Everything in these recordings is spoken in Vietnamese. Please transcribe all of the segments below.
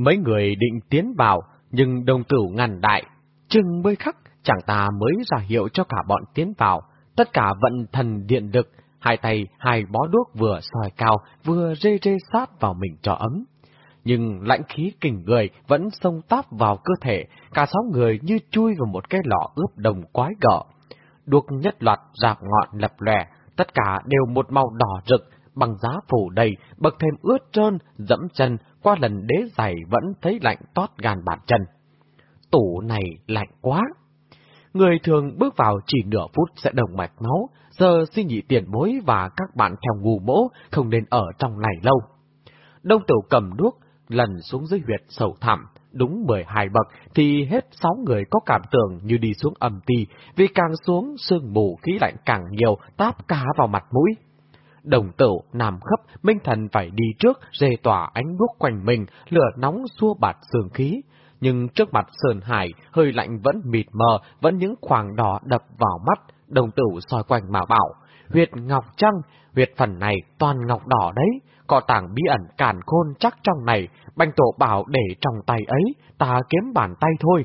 Mấy người định tiến vào, nhưng đồng cửu ngăn đại. Chừng mới khắc, chẳng ta mới ra hiệu cho cả bọn tiến vào. Tất cả vận thần điện lực, hai tay hai bó đuốc vừa soi cao, vừa rê rê sát vào mình cho ấm. Nhưng lãnh khí kình người vẫn xông táp vào cơ thể, cả sáu người như chui vào một cái lọ ướp đồng quái gở. Đuốc nhất loạt rạc ngọn lập lòe, tất cả đều một màu đỏ rực, bằng giá phủ đầy, bậc thêm ướt trơn, dẫm chân, qua lần đế giày vẫn thấy lạnh toát gan bàn chân. Tủ này lạnh quá. Người thường bước vào chỉ nửa phút sẽ đồng mạch máu, giờ xin nhị tiền bối và các bạn theo ngu mỗ không nên ở trong này lâu. Đông tử cầm đuốc, lần xuống dưới huyệt sầu thẳm, đúng 12 bậc thì hết 6 người có cảm tưởng như đi xuống âm ti, vì càng xuống sương mù khí lạnh càng nhiều táp cá vào mặt mũi. Đồng tửu nam khấp, minh thần phải đi trước, rề tỏa ánh đuốc quanh mình, lửa nóng xua bạt sương khí. Nhưng trước mặt Sơn Hải, hơi lạnh vẫn mịt mờ, vẫn những khoảng đỏ đập vào mắt, đồng tửu soi quanh mà bảo. Huyệt ngọc trăng, huyệt phần này toàn ngọc đỏ đấy, có tảng bí ẩn càn khôn chắc trong này, banh tổ bảo để trong tay ấy, ta kiếm bàn tay thôi.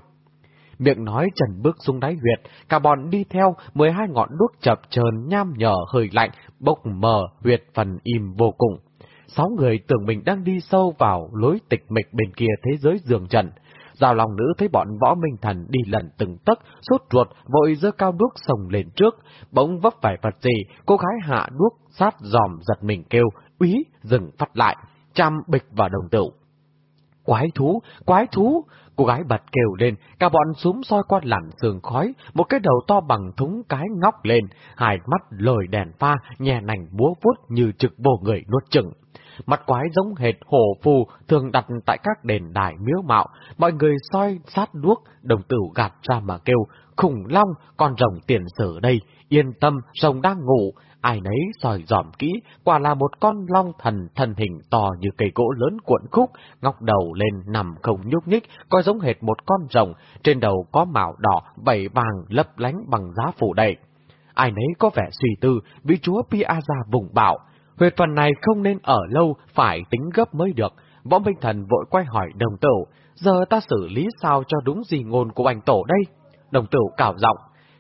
Miệng nói trần bước xuống đáy huyệt, cả bọn đi theo, 12 ngọn đuốc chập chờn nham nhở hơi lạnh, bốc mờ huyệt phần im vô cùng. Sáu người tưởng mình đang đi sâu vào lối tịch mịch bên kia thế giới giường trần. Giao lòng nữ thấy bọn võ minh thần đi lần từng tấc, sốt ruột, vội dơ cao đuốc sồng lên trước, bỗng vấp phải vật gì, cô gái hạ đuốc, sát giòm giật mình kêu, úy, dừng phát lại, chăm bịch vào đồng tử. Quái thú, quái thú! Cô gái bật kêu lên, cả bọn súng soi qua lặn sườn khói, một cái đầu to bằng thúng cái ngóc lên, hai mắt lồi đèn pha, nhẹ nành búa vuốt như trực vô người nuốt chừng. Mặt quái giống hệt hồ phù thường đặt tại các đền đài miếu mạo, mọi người soi sát đuốc, đồng tử gạt ra mà kêu, khủng long, con rồng tiền sử đây, yên tâm, rồng đang ngủ, ai nấy soi dòm kỹ, quả là một con long thần thân hình to như cây gỗ lớn cuộn khúc, ngóc đầu lên nằm không nhúc nhích, coi giống hệt một con rồng, trên đầu có mạo đỏ, bảy vàng lấp lánh bằng giá phủ đầy. Ai nấy có vẻ suy tư, vị chúa Piazza vùng bảo, huyệt phần này không nên ở lâu, phải tính gấp mới được. Võ Minh Thần vội quay hỏi đồng tử, giờ ta xử lý sao cho đúng gì ngôn của anh tổ đây? Đồng tử cảo giọng,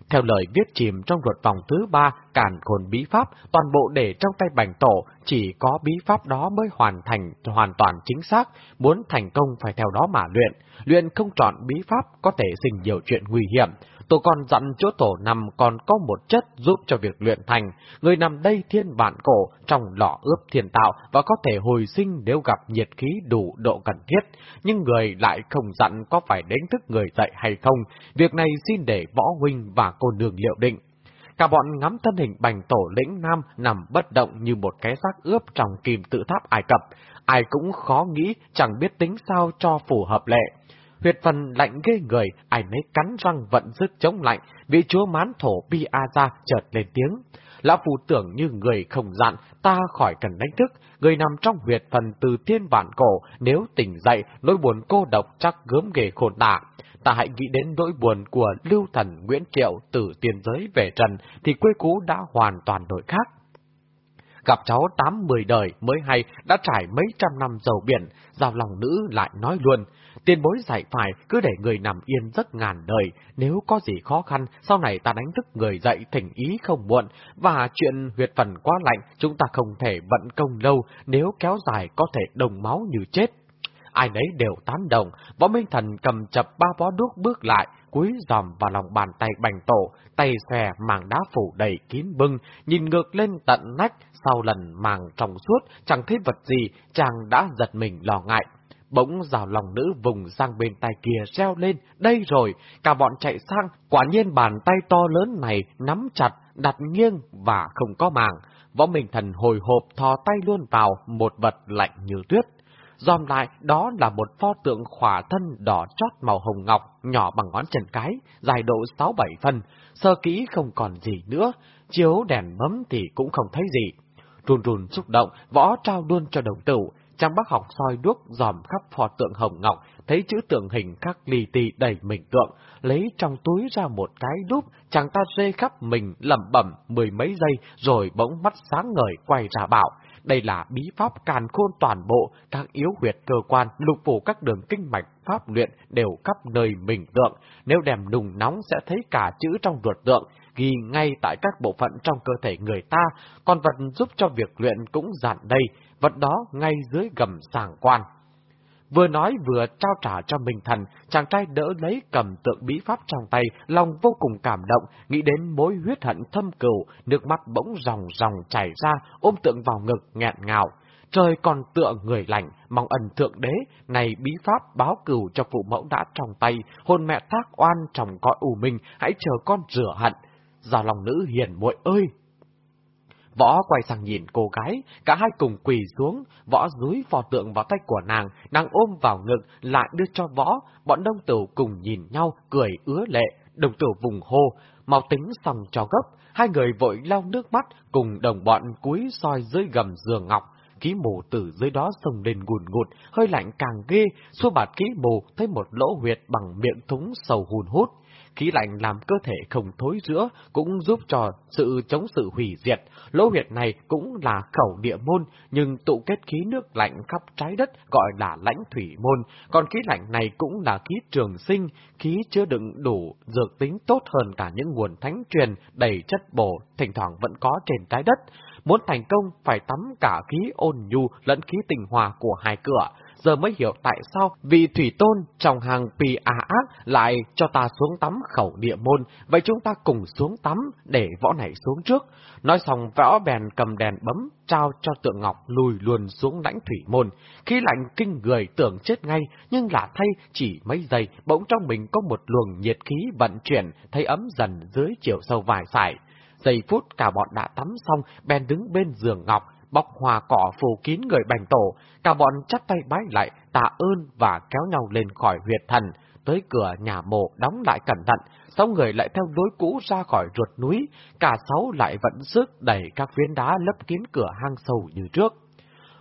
theo lời viết chìm trong luật vòng thứ ba, cản khôn bí pháp, toàn bộ để trong tay bành tổ, chỉ có bí pháp đó mới hoàn thành hoàn toàn chính xác, muốn thành công phải theo đó mà luyện. Luyện không chọn bí pháp có thể sinh nhiều chuyện nguy hiểm. Tổ còn dặn chỗ tổ nằm còn có một chất giúp cho việc luyện thành. Người nằm đây thiên bản cổ, trong lọ ướp thiên tạo và có thể hồi sinh nếu gặp nhiệt khí đủ độ cần thiết. Nhưng người lại không dặn có phải đánh thức người dậy hay không. Việc này xin để võ huynh và cô nương liệu định. Cả bọn ngắm thân hình bành tổ lĩnh nam nằm bất động như một cái xác ướp trong kim tự tháp Ai Cập. Ai cũng khó nghĩ, chẳng biết tính sao cho phù hợp lệ. Huyệt phần lạnh ghê người, ai nấy cắn răng vận sức chống lạnh, vị chúa mán thổ Bi A ra chợt lên tiếng. Lão phù tưởng như người không dặn, ta khỏi cần đánh thức, người nằm trong huyệt phần từ thiên vạn cổ, nếu tỉnh dậy, nỗi buồn cô độc chắc gớm ghề khổ tả ta hãy nghĩ đến nỗi buồn của lưu thần Nguyễn Kiệu từ tiền giới về trần, thì quê cũ đã hoàn toàn đổi khác. Gặp cháu tám mười đời mới hay đã trải mấy trăm năm dầu biển, giao lòng nữ lại nói luôn, tiền bối dạy phải cứ để người nằm yên giấc ngàn đời, nếu có gì khó khăn, sau này ta đánh thức người dậy thỉnh ý không muộn, và chuyện huyệt phần quá lạnh chúng ta không thể vận công lâu, nếu kéo dài có thể đồng máu như chết ai nấy đều tán đồng, võ minh thần cầm chập ba bó đuốc bước lại, cúi dòm vào lòng bàn tay bành tổ, tay xòe màng đá phủ đầy kín bưng, nhìn ngược lên tận nách, sau lần màng trong suốt, chẳng thấy vật gì, chàng đã giật mình lo ngại. Bỗng rào lòng nữ vùng sang bên tay kia reo lên, đây rồi, cả bọn chạy sang, quả nhiên bàn tay to lớn này nắm chặt, đặt nghiêng và không có màng. Võ Minh Thần hồi hộp thò tay luôn vào một vật lạnh như tuyết. Dòm lại, đó là một pho tượng khỏa thân đỏ chót màu hồng ngọc, nhỏ bằng ngón chân cái, dài độ 6-7 phân, sơ kỹ không còn gì nữa, chiếu đèn mấm thì cũng không thấy gì. Rùn rùn xúc động, võ trao luôn cho đồng tử, trang bác học soi đuốc dòm khắp pho tượng hồng ngọc, thấy chữ tượng hình khắc lì tì đầy mình tượng, lấy trong túi ra một cái đúp, chàng ta rê khắp mình lẩm bẩm mười mấy giây, rồi bỗng mắt sáng ngời quay ra bảo, đây là bí pháp càn khôn toàn bộ, các yếu huyệt cơ quan, lục phủ các đường kinh mạch pháp luyện đều khắp nơi mình tượng. Nếu đem nùng nóng sẽ thấy cả chữ trong ruột tượng, ghi ngay tại các bộ phận trong cơ thể người ta, còn vật giúp cho việc luyện cũng giản đây, vật đó ngay dưới gầm sàng quan. Vừa nói vừa trao trả cho Minh Thần, chàng trai đỡ lấy cầm tượng bí pháp trong tay, lòng vô cùng cảm động, nghĩ đến mối huyết hận thâm cừu, nước mắt bỗng ròng ròng chảy ra, ôm tượng vào ngực, nghẹn ngào. Trời còn tựa người lành, mong ẩn thượng đế, này bí pháp báo cừu cho phụ mẫu đã trong tay, hôn mẹ thác oan trong cõi ủ mình, hãy chờ con rửa hận. Già lòng nữ hiền muội ơi! Võ quay sang nhìn cô gái, cả hai cùng quỳ xuống, võ dúi phò tượng vào tay của nàng, nàng ôm vào ngực, lại đưa cho võ, bọn đông tử cùng nhìn nhau, cười ứa lệ, đồng tử vùng hô, mau tính xong cho gấp, hai người vội lau nước mắt, cùng đồng bọn cúi soi dưới gầm giường ngọc, ký mù từ dưới đó sông lên gùn ngụt, hơi lạnh càng ghê, xua bạt ký mù thấy một lỗ huyệt bằng miệng thúng sầu hùn hút khí lạnh làm cơ thể không thối rữa, cũng giúp cho sự chống sự hủy diệt. Lỗ huyệt này cũng là khẩu địa môn, nhưng tụ kết khí nước lạnh khắp trái đất gọi là lãnh thủy môn, còn khí lạnh này cũng là khí trường sinh, khí chứa đựng đủ dược tính tốt hơn cả những nguồn thánh truyền đầy chất bổ, thỉnh thoảng vẫn có trên trái đất. Muốn thành công phải tắm cả khí ôn nhu lẫn khí tình hòa của hai cửa, giờ mới hiểu tại sao vì thủy tôn trong hàng pì á ác lại cho ta xuống tắm khẩu địa môn, vậy chúng ta cùng xuống tắm để võ này xuống trước. Nói xong võ bèn cầm đèn bấm, trao cho tượng ngọc lùi luôn xuống lãnh thủy môn. Khi lạnh kinh người tưởng chết ngay, nhưng lạ thay chỉ mấy giây, bỗng trong mình có một luồng nhiệt khí vận chuyển, thấy ấm dần dưới chiều sâu vài sải. Giây phút cả bọn đã tắm xong, bèn đứng bên giường ngọc, bọc hòa cỏ phủ kín người bành tổ, cả bọn chắp tay bái lại, tạ ơn và kéo nhau lên khỏi huyệt thần, tới cửa nhà mộ đóng lại cẩn thận, sáu người lại theo lối cũ ra khỏi ruột núi, cả sáu lại vẫn sức đẩy các viên đá lấp kín cửa hang sâu như trước.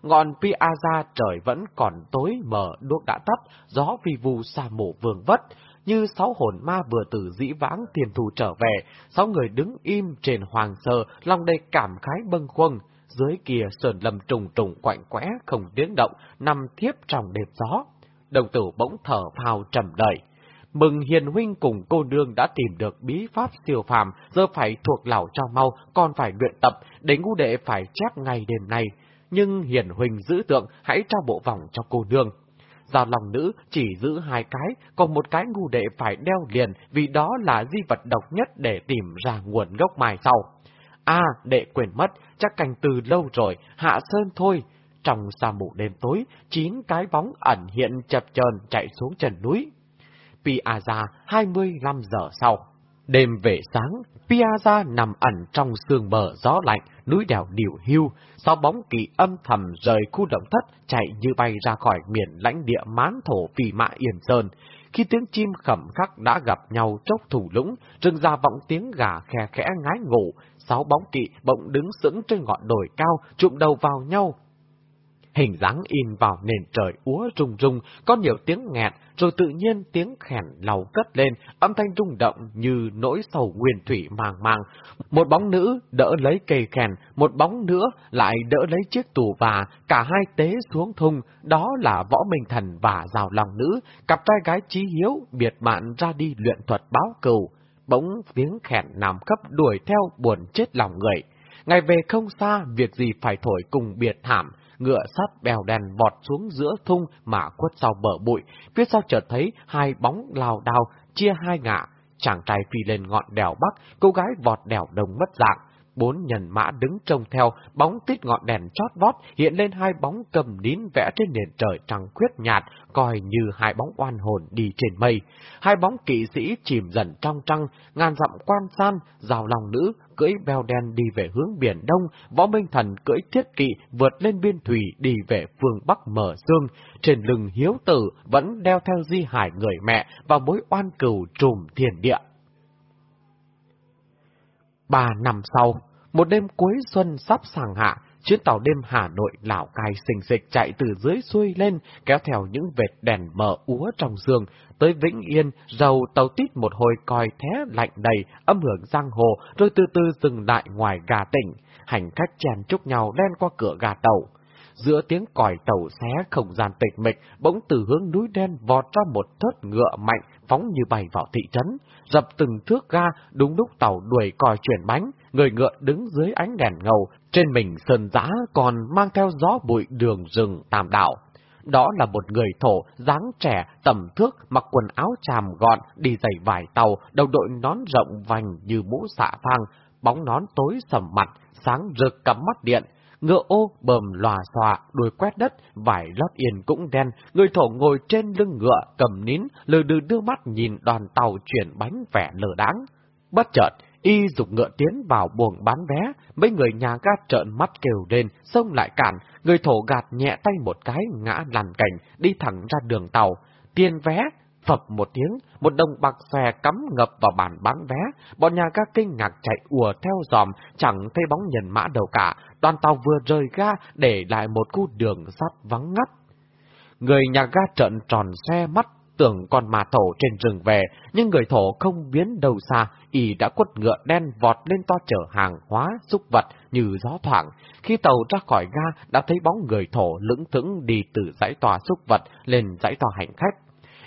Ngọn Piazza trời vẫn còn tối mờ đuốc đã tắt, gió vi vu xa mổ vương vất, như sáu hồn ma vừa từ dĩ vãng tiền thù trở về, sáu người đứng im trên hoàng sơ, lòng đầy cảm khái bâng khuâng, dưới kia sườn lâm trùng trùng quạnh quẽ không tiếng động, nằm thiếp trong đêm gió. Đồng tử bỗng thở phào trầm đợi. Mừng hiền huynh cùng cô nương đã tìm được bí pháp siêu phàm, giờ phải thuộc lão cho mau, còn phải luyện tập, để ngu đệ phải chép ngày đêm nay. Nhưng hiền huynh giữ tượng, hãy trao bộ vòng cho cô nương. Giao lòng nữ chỉ giữ hai cái, còn một cái ngu đệ phải đeo liền vì đó là di vật độc nhất để tìm ra nguồn gốc mai sau. À, đệ quên mất, chắc cành từ lâu rồi, hạ sơn thôi. Trong sa mù đêm tối, chín cái bóng ẩn hiện chập chờn chạy xuống chân núi. Piazza 25 giờ sau. Đêm về sáng, Piazza nằm ẩn trong sương mờ gió lạnh, núi đèo điều hưu, sau bóng kỳ âm thầm rời khu động thất, chạy như bay ra khỏi miền lãnh địa mán thổ phì mạ Yên Sơn. Khi tiếng chim khẩm khắc đã gặp nhau chốc thủ lũng, rừng ra vọng tiếng gà khe khẽ ngái ngủ, sáu bóng kỵ bỗng đứng sững trên ngọn đồi cao, trụm đầu vào nhau. Hình dáng in vào nền trời úa rung rung, có nhiều tiếng nghẹt, rồi tự nhiên tiếng khèn lầu cất lên, âm thanh rung động như nỗi sầu nguyên thủy màng màng. Một bóng nữ đỡ lấy cây khèn, một bóng nữa lại đỡ lấy chiếc tù và, cả hai tế xuống thung, đó là võ minh thần và rào lòng nữ, cặp trai gái trí hiếu, biệt bạn ra đi luyện thuật báo cầu bỗng tiếng khẹn nằm cấp đuổi theo buồn chết lòng người. Ngày về không xa, việc gì phải thổi cùng biệt thảm, ngựa sắt bèo đèn vọt xuống giữa thung mà quất sau bờ bụi, phía sau chợt thấy hai bóng lao đao, chia hai ngã, chàng trai phi lên ngọn đèo bắc, cô gái vọt đèo đồng mất dạng, Bốn nhân mã đứng trông theo, bóng tít ngọn đèn chót vót, hiện lên hai bóng cầm nín vẽ trên nền trời trắng khuyết nhạt, coi như hai bóng oan hồn đi trên mây. Hai bóng kỵ sĩ chìm dần trong trăng, ngàn dặm quan san, rào lòng nữ, cưỡi bèo đen đi về hướng biển đông, võ minh thần cưỡi thiết kỵ vượt lên biên thủy đi về phương bắc mở dương, trên lưng hiếu tử vẫn đeo theo di hải người mẹ và mối oan cừu trùm thiền địa. Ba năm sau, một đêm cuối xuân sắp sàng hạ, chuyến tàu đêm Hà Nội Lào Cai xình xịch chạy từ dưới xuôi lên, kéo theo những vệt đèn mờ úa trong giường, tới Vĩnh Yên, dầu tàu tít một hồi coi thé lạnh đầy, âm hưởng giang hồ, rồi từ từ dừng lại ngoài gà tỉnh. Hành khách chèn chúc nhau đen qua cửa gà tàu. Giữa tiếng còi tàu xé không gian tịch mịch, bỗng từ hướng núi đen vọt ra một thớt ngựa mạnh, phóng như bay vào thị trấn. Dập từng thước ga, đúng lúc tàu đuổi còi chuyển bánh, người ngựa đứng dưới ánh đèn ngầu, trên mình sơn giã còn mang theo gió bụi đường rừng tàm đạo. Đó là một người thổ, dáng trẻ, tầm thước, mặc quần áo tràm gọn, đi giày vải tàu, đầu đội nón rộng vành như mũ xạ phang, bóng nón tối sầm mặt, sáng rực cắm mắt điện, ngựa ô bờm lòa xòa, đuôi quét đất, vải lót yên cũng đen, người thổ ngồi trên lưng ngựa, cầm nín, lừ đừ đưa mắt nhìn đoàn tàu chuyển bánh vẻ lờ đáng. Bất chợt, y dục ngựa tiến vào buồng bán vé, mấy người nhà ga trợn mắt kêu lên, xông lại cản, người thổ gạt nhẹ tay một cái ngã lăn cảnh, đi thẳng ra đường tàu. Tiền vé, phập một tiếng, một đồng bạc xòe cắm ngập vào bàn bán vé, bọn nhà ga kinh ngạc chạy ùa theo dòm, chẳng thấy bóng nhân mã đầu cả, đoàn tàu vừa rời ga để lại một khu đường sắt vắng ngắt. Người nhà ga trợn tròn xe mắt, tưởng còn mà thổ trên rừng về, nhưng người thổ không biến đâu xa, y đã quất ngựa đen vọt lên to chở hàng hóa, xúc vật như gió thoảng. Khi tàu ra khỏi ga, đã thấy bóng người thổ lững thững đi từ dãy tòa xúc vật lên dãy tòa hành khách.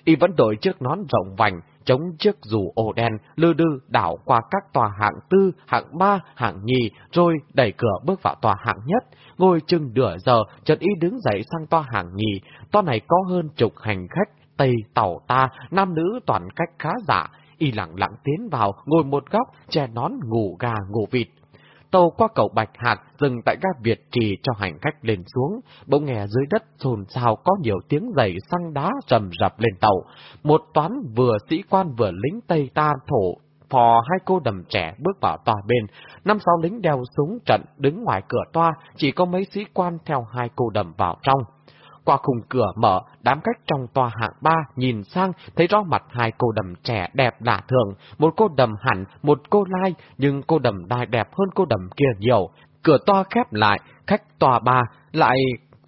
Y vẫn đội chiếc nón rộng vành, chống chiếc dù ổ đen, lư đư đảo qua các tòa hạng tư, hạng ba, hạng nhì, rồi đẩy cửa bước vào tòa hạng nhất. Ngồi chừng nửa giờ, chợt y đứng dậy sang tòa hạng nhì. Tòa này có hơn chục hành khách, Tây tàu ta, nam nữ toàn cách khá giả. Y lặng lặng tiến vào, ngồi một góc, che nón ngủ gà ngủ vịt. Tàu qua cầu Bạch Hạc dừng tại ga Việt Trì cho hành khách lên xuống, bỗng nghe dưới đất xôn xao có nhiều tiếng giày xăng đá rầm rập lên tàu. Một toán vừa sĩ quan vừa lính Tây ta thổ phò hai cô đầm trẻ bước vào tòa bên, năm sáu lính đeo súng trận đứng ngoài cửa toa, chỉ có mấy sĩ quan theo hai cô đầm vào trong. Qua khung cửa mở, đám khách trong tòa hạng ba nhìn sang, thấy rõ mặt hai cô đầm trẻ đẹp lạ thường, một cô đầm hẳn, một cô lai, nhưng cô đầm đai đẹp hơn cô đầm kia nhiều. Cửa toa khép lại, khách tòa ba lại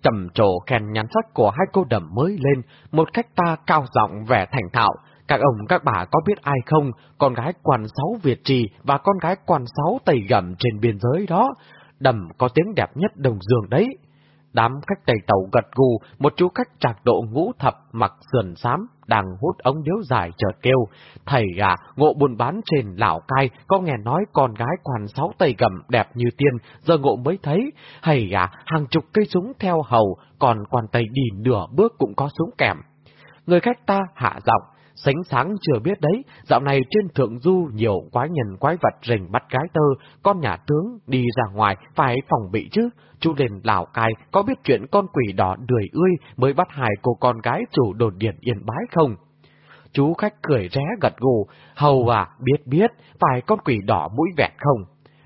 trầm trồ khen nhắn sắc của hai cô đầm mới lên, một khách ta cao giọng vẻ thành thạo. Các ông các bà có biết ai không, con gái quan sáu Việt Trì và con gái quan sáu Tây Gầm trên biên giới đó. Đầm có tiếng đẹp nhất đồng dương đấy. Đám khách tây tàu gật gù, một chú khách trạc độ ngũ thập mặc sườn xám, đang hút ống điếu dài chợt kêu. Thầy gà, ngộ buôn bán trên lão cai, có nghe nói con gái quan sáu tây gầm đẹp như tiên, giờ ngộ mới thấy. Thầy gà, hàng chục cây súng theo hầu, còn quan tây đi nửa bước cũng có súng kèm. Người khách ta hạ giọng, Sánh sáng chưa biết đấy, dạo này trên thượng du nhiều quái nhân quái vật rình bắt gái tơ, con nhà tướng đi ra ngoài phải phòng bị chứ. Chú lên Lào Cai có biết chuyện con quỷ đỏ đười ươi mới bắt hại cô con gái chủ đồn điện yên bái không? Chú khách cười ré gật gù, hầu à, biết biết, phải con quỷ đỏ mũi vẹt không?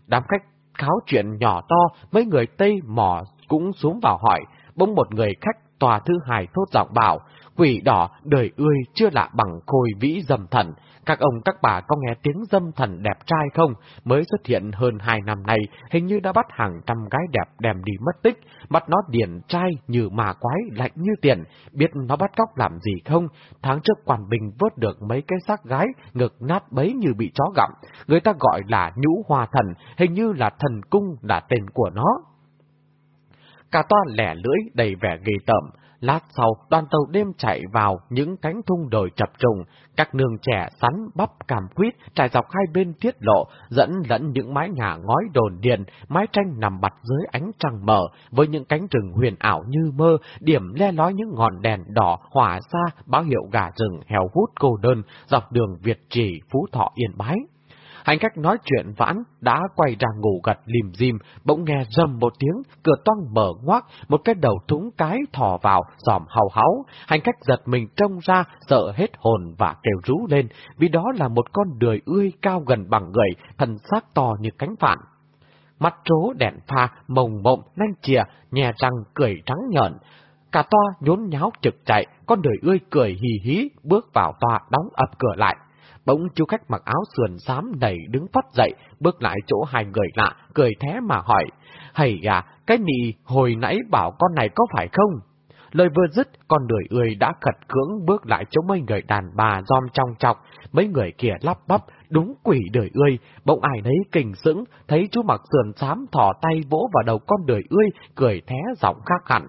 Đám khách kháo chuyện nhỏ to, mấy người Tây mò cũng xuống vào hỏi, bỗng một người khách tòa thứ hài thốt giọng bảo, Quỷ đỏ đời ươi chưa lạ bằng khôi vĩ dâm thần. Các ông các bà có nghe tiếng dâm thần đẹp trai không? Mới xuất hiện hơn hai năm nay, hình như đã bắt hàng trăm gái đẹp đem đi mất tích. Bắt nó điển trai như mà quái, lạnh như tiền. Biết nó bắt cóc làm gì không? Tháng trước quản bình vớt được mấy cái xác gái, ngực nát bấy như bị chó gặm. Người ta gọi là nhũ hoa thần, hình như là thần cung là tên của nó. Cả toa lẻ lưỡi đầy vẻ ghê tởm, Lát sau, đoàn tàu đêm chạy vào những cánh thung đồi chập trùng, các nương trẻ sắn bắp cảm quýt trải dọc hai bên tiết lộ, dẫn lẫn những mái nhà ngói đồn điện, mái tranh nằm bặt dưới ánh trăng mở, với những cánh rừng huyền ảo như mơ, điểm le lói những ngọn đèn đỏ hỏa xa báo hiệu gà rừng heo hút cô đơn dọc đường Việt Trì, Phú Thọ Yên Bái. Hành khách nói chuyện vãn, đã quay ra ngủ gật lìm dim, bỗng nghe rầm một tiếng, cửa toang mở ngoác, một cái đầu thúng cái thò vào, giòm hào háo. Hành khách giật mình trông ra, sợ hết hồn và kêu rú lên, vì đó là một con đười ươi cao gần bằng người, thân xác to như cánh phạn. Mắt trố đèn pha, mồng mộng, nanh chìa, nhè răng, cười trắng nhợn. Cả toa nhốn nháo trực chạy, con đời ươi cười hì hí, bước vào toa đóng ập cửa lại. Bỗng chú khách mặc áo sườn xám đầy đứng phát dậy, bước lại chỗ hai người lạ, cười thế mà hỏi. Hầy à, cái nị hồi nãy bảo con này có phải không? Lời vừa dứt, con đời ươi đã khật cưỡng bước lại chỗ mấy người đàn bà giom trong trọc, mấy người kia lắp bắp, đúng quỷ đời ươi, bỗng ai nấy kinh sững, thấy chú mặc sườn xám thỏ tay vỗ vào đầu con đời ươi, cười thế giọng khác hẳn.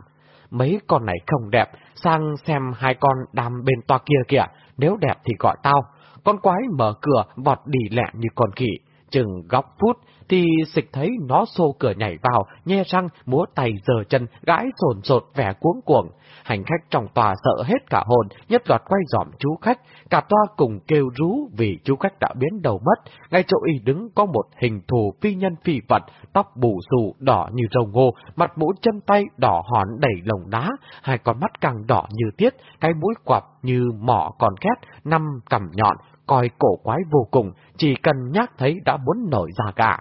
Mấy con này không đẹp, sang xem hai con đam bên toa kia kìa, nếu đẹp thì gọi tao. Con quái mở cửa, vọt đi lẹ như con khỉ. Chừng góc phút, thì xịch thấy nó xô cửa nhảy vào, nhe răng, múa tay giờ chân, gãi sồn sột vẻ cuống cuồng. Hành khách trong tòa sợ hết cả hồn, nhất loạt quay dòm chú khách, cả toa cùng kêu rú vì chú khách đã biến đầu mất. Ngay chỗ y đứng có một hình thù phi nhân phi vật, tóc bù xù, đỏ như râu ngô, mặt mũi chân tay đỏ hòn đầy lồng đá, hai con mắt càng đỏ như tiết, cái mũi quặp như mỏ còn khét, năm cằm nhọn, coi cổ quái vô cùng, chỉ cần nhắc thấy đã muốn nổi ra cả.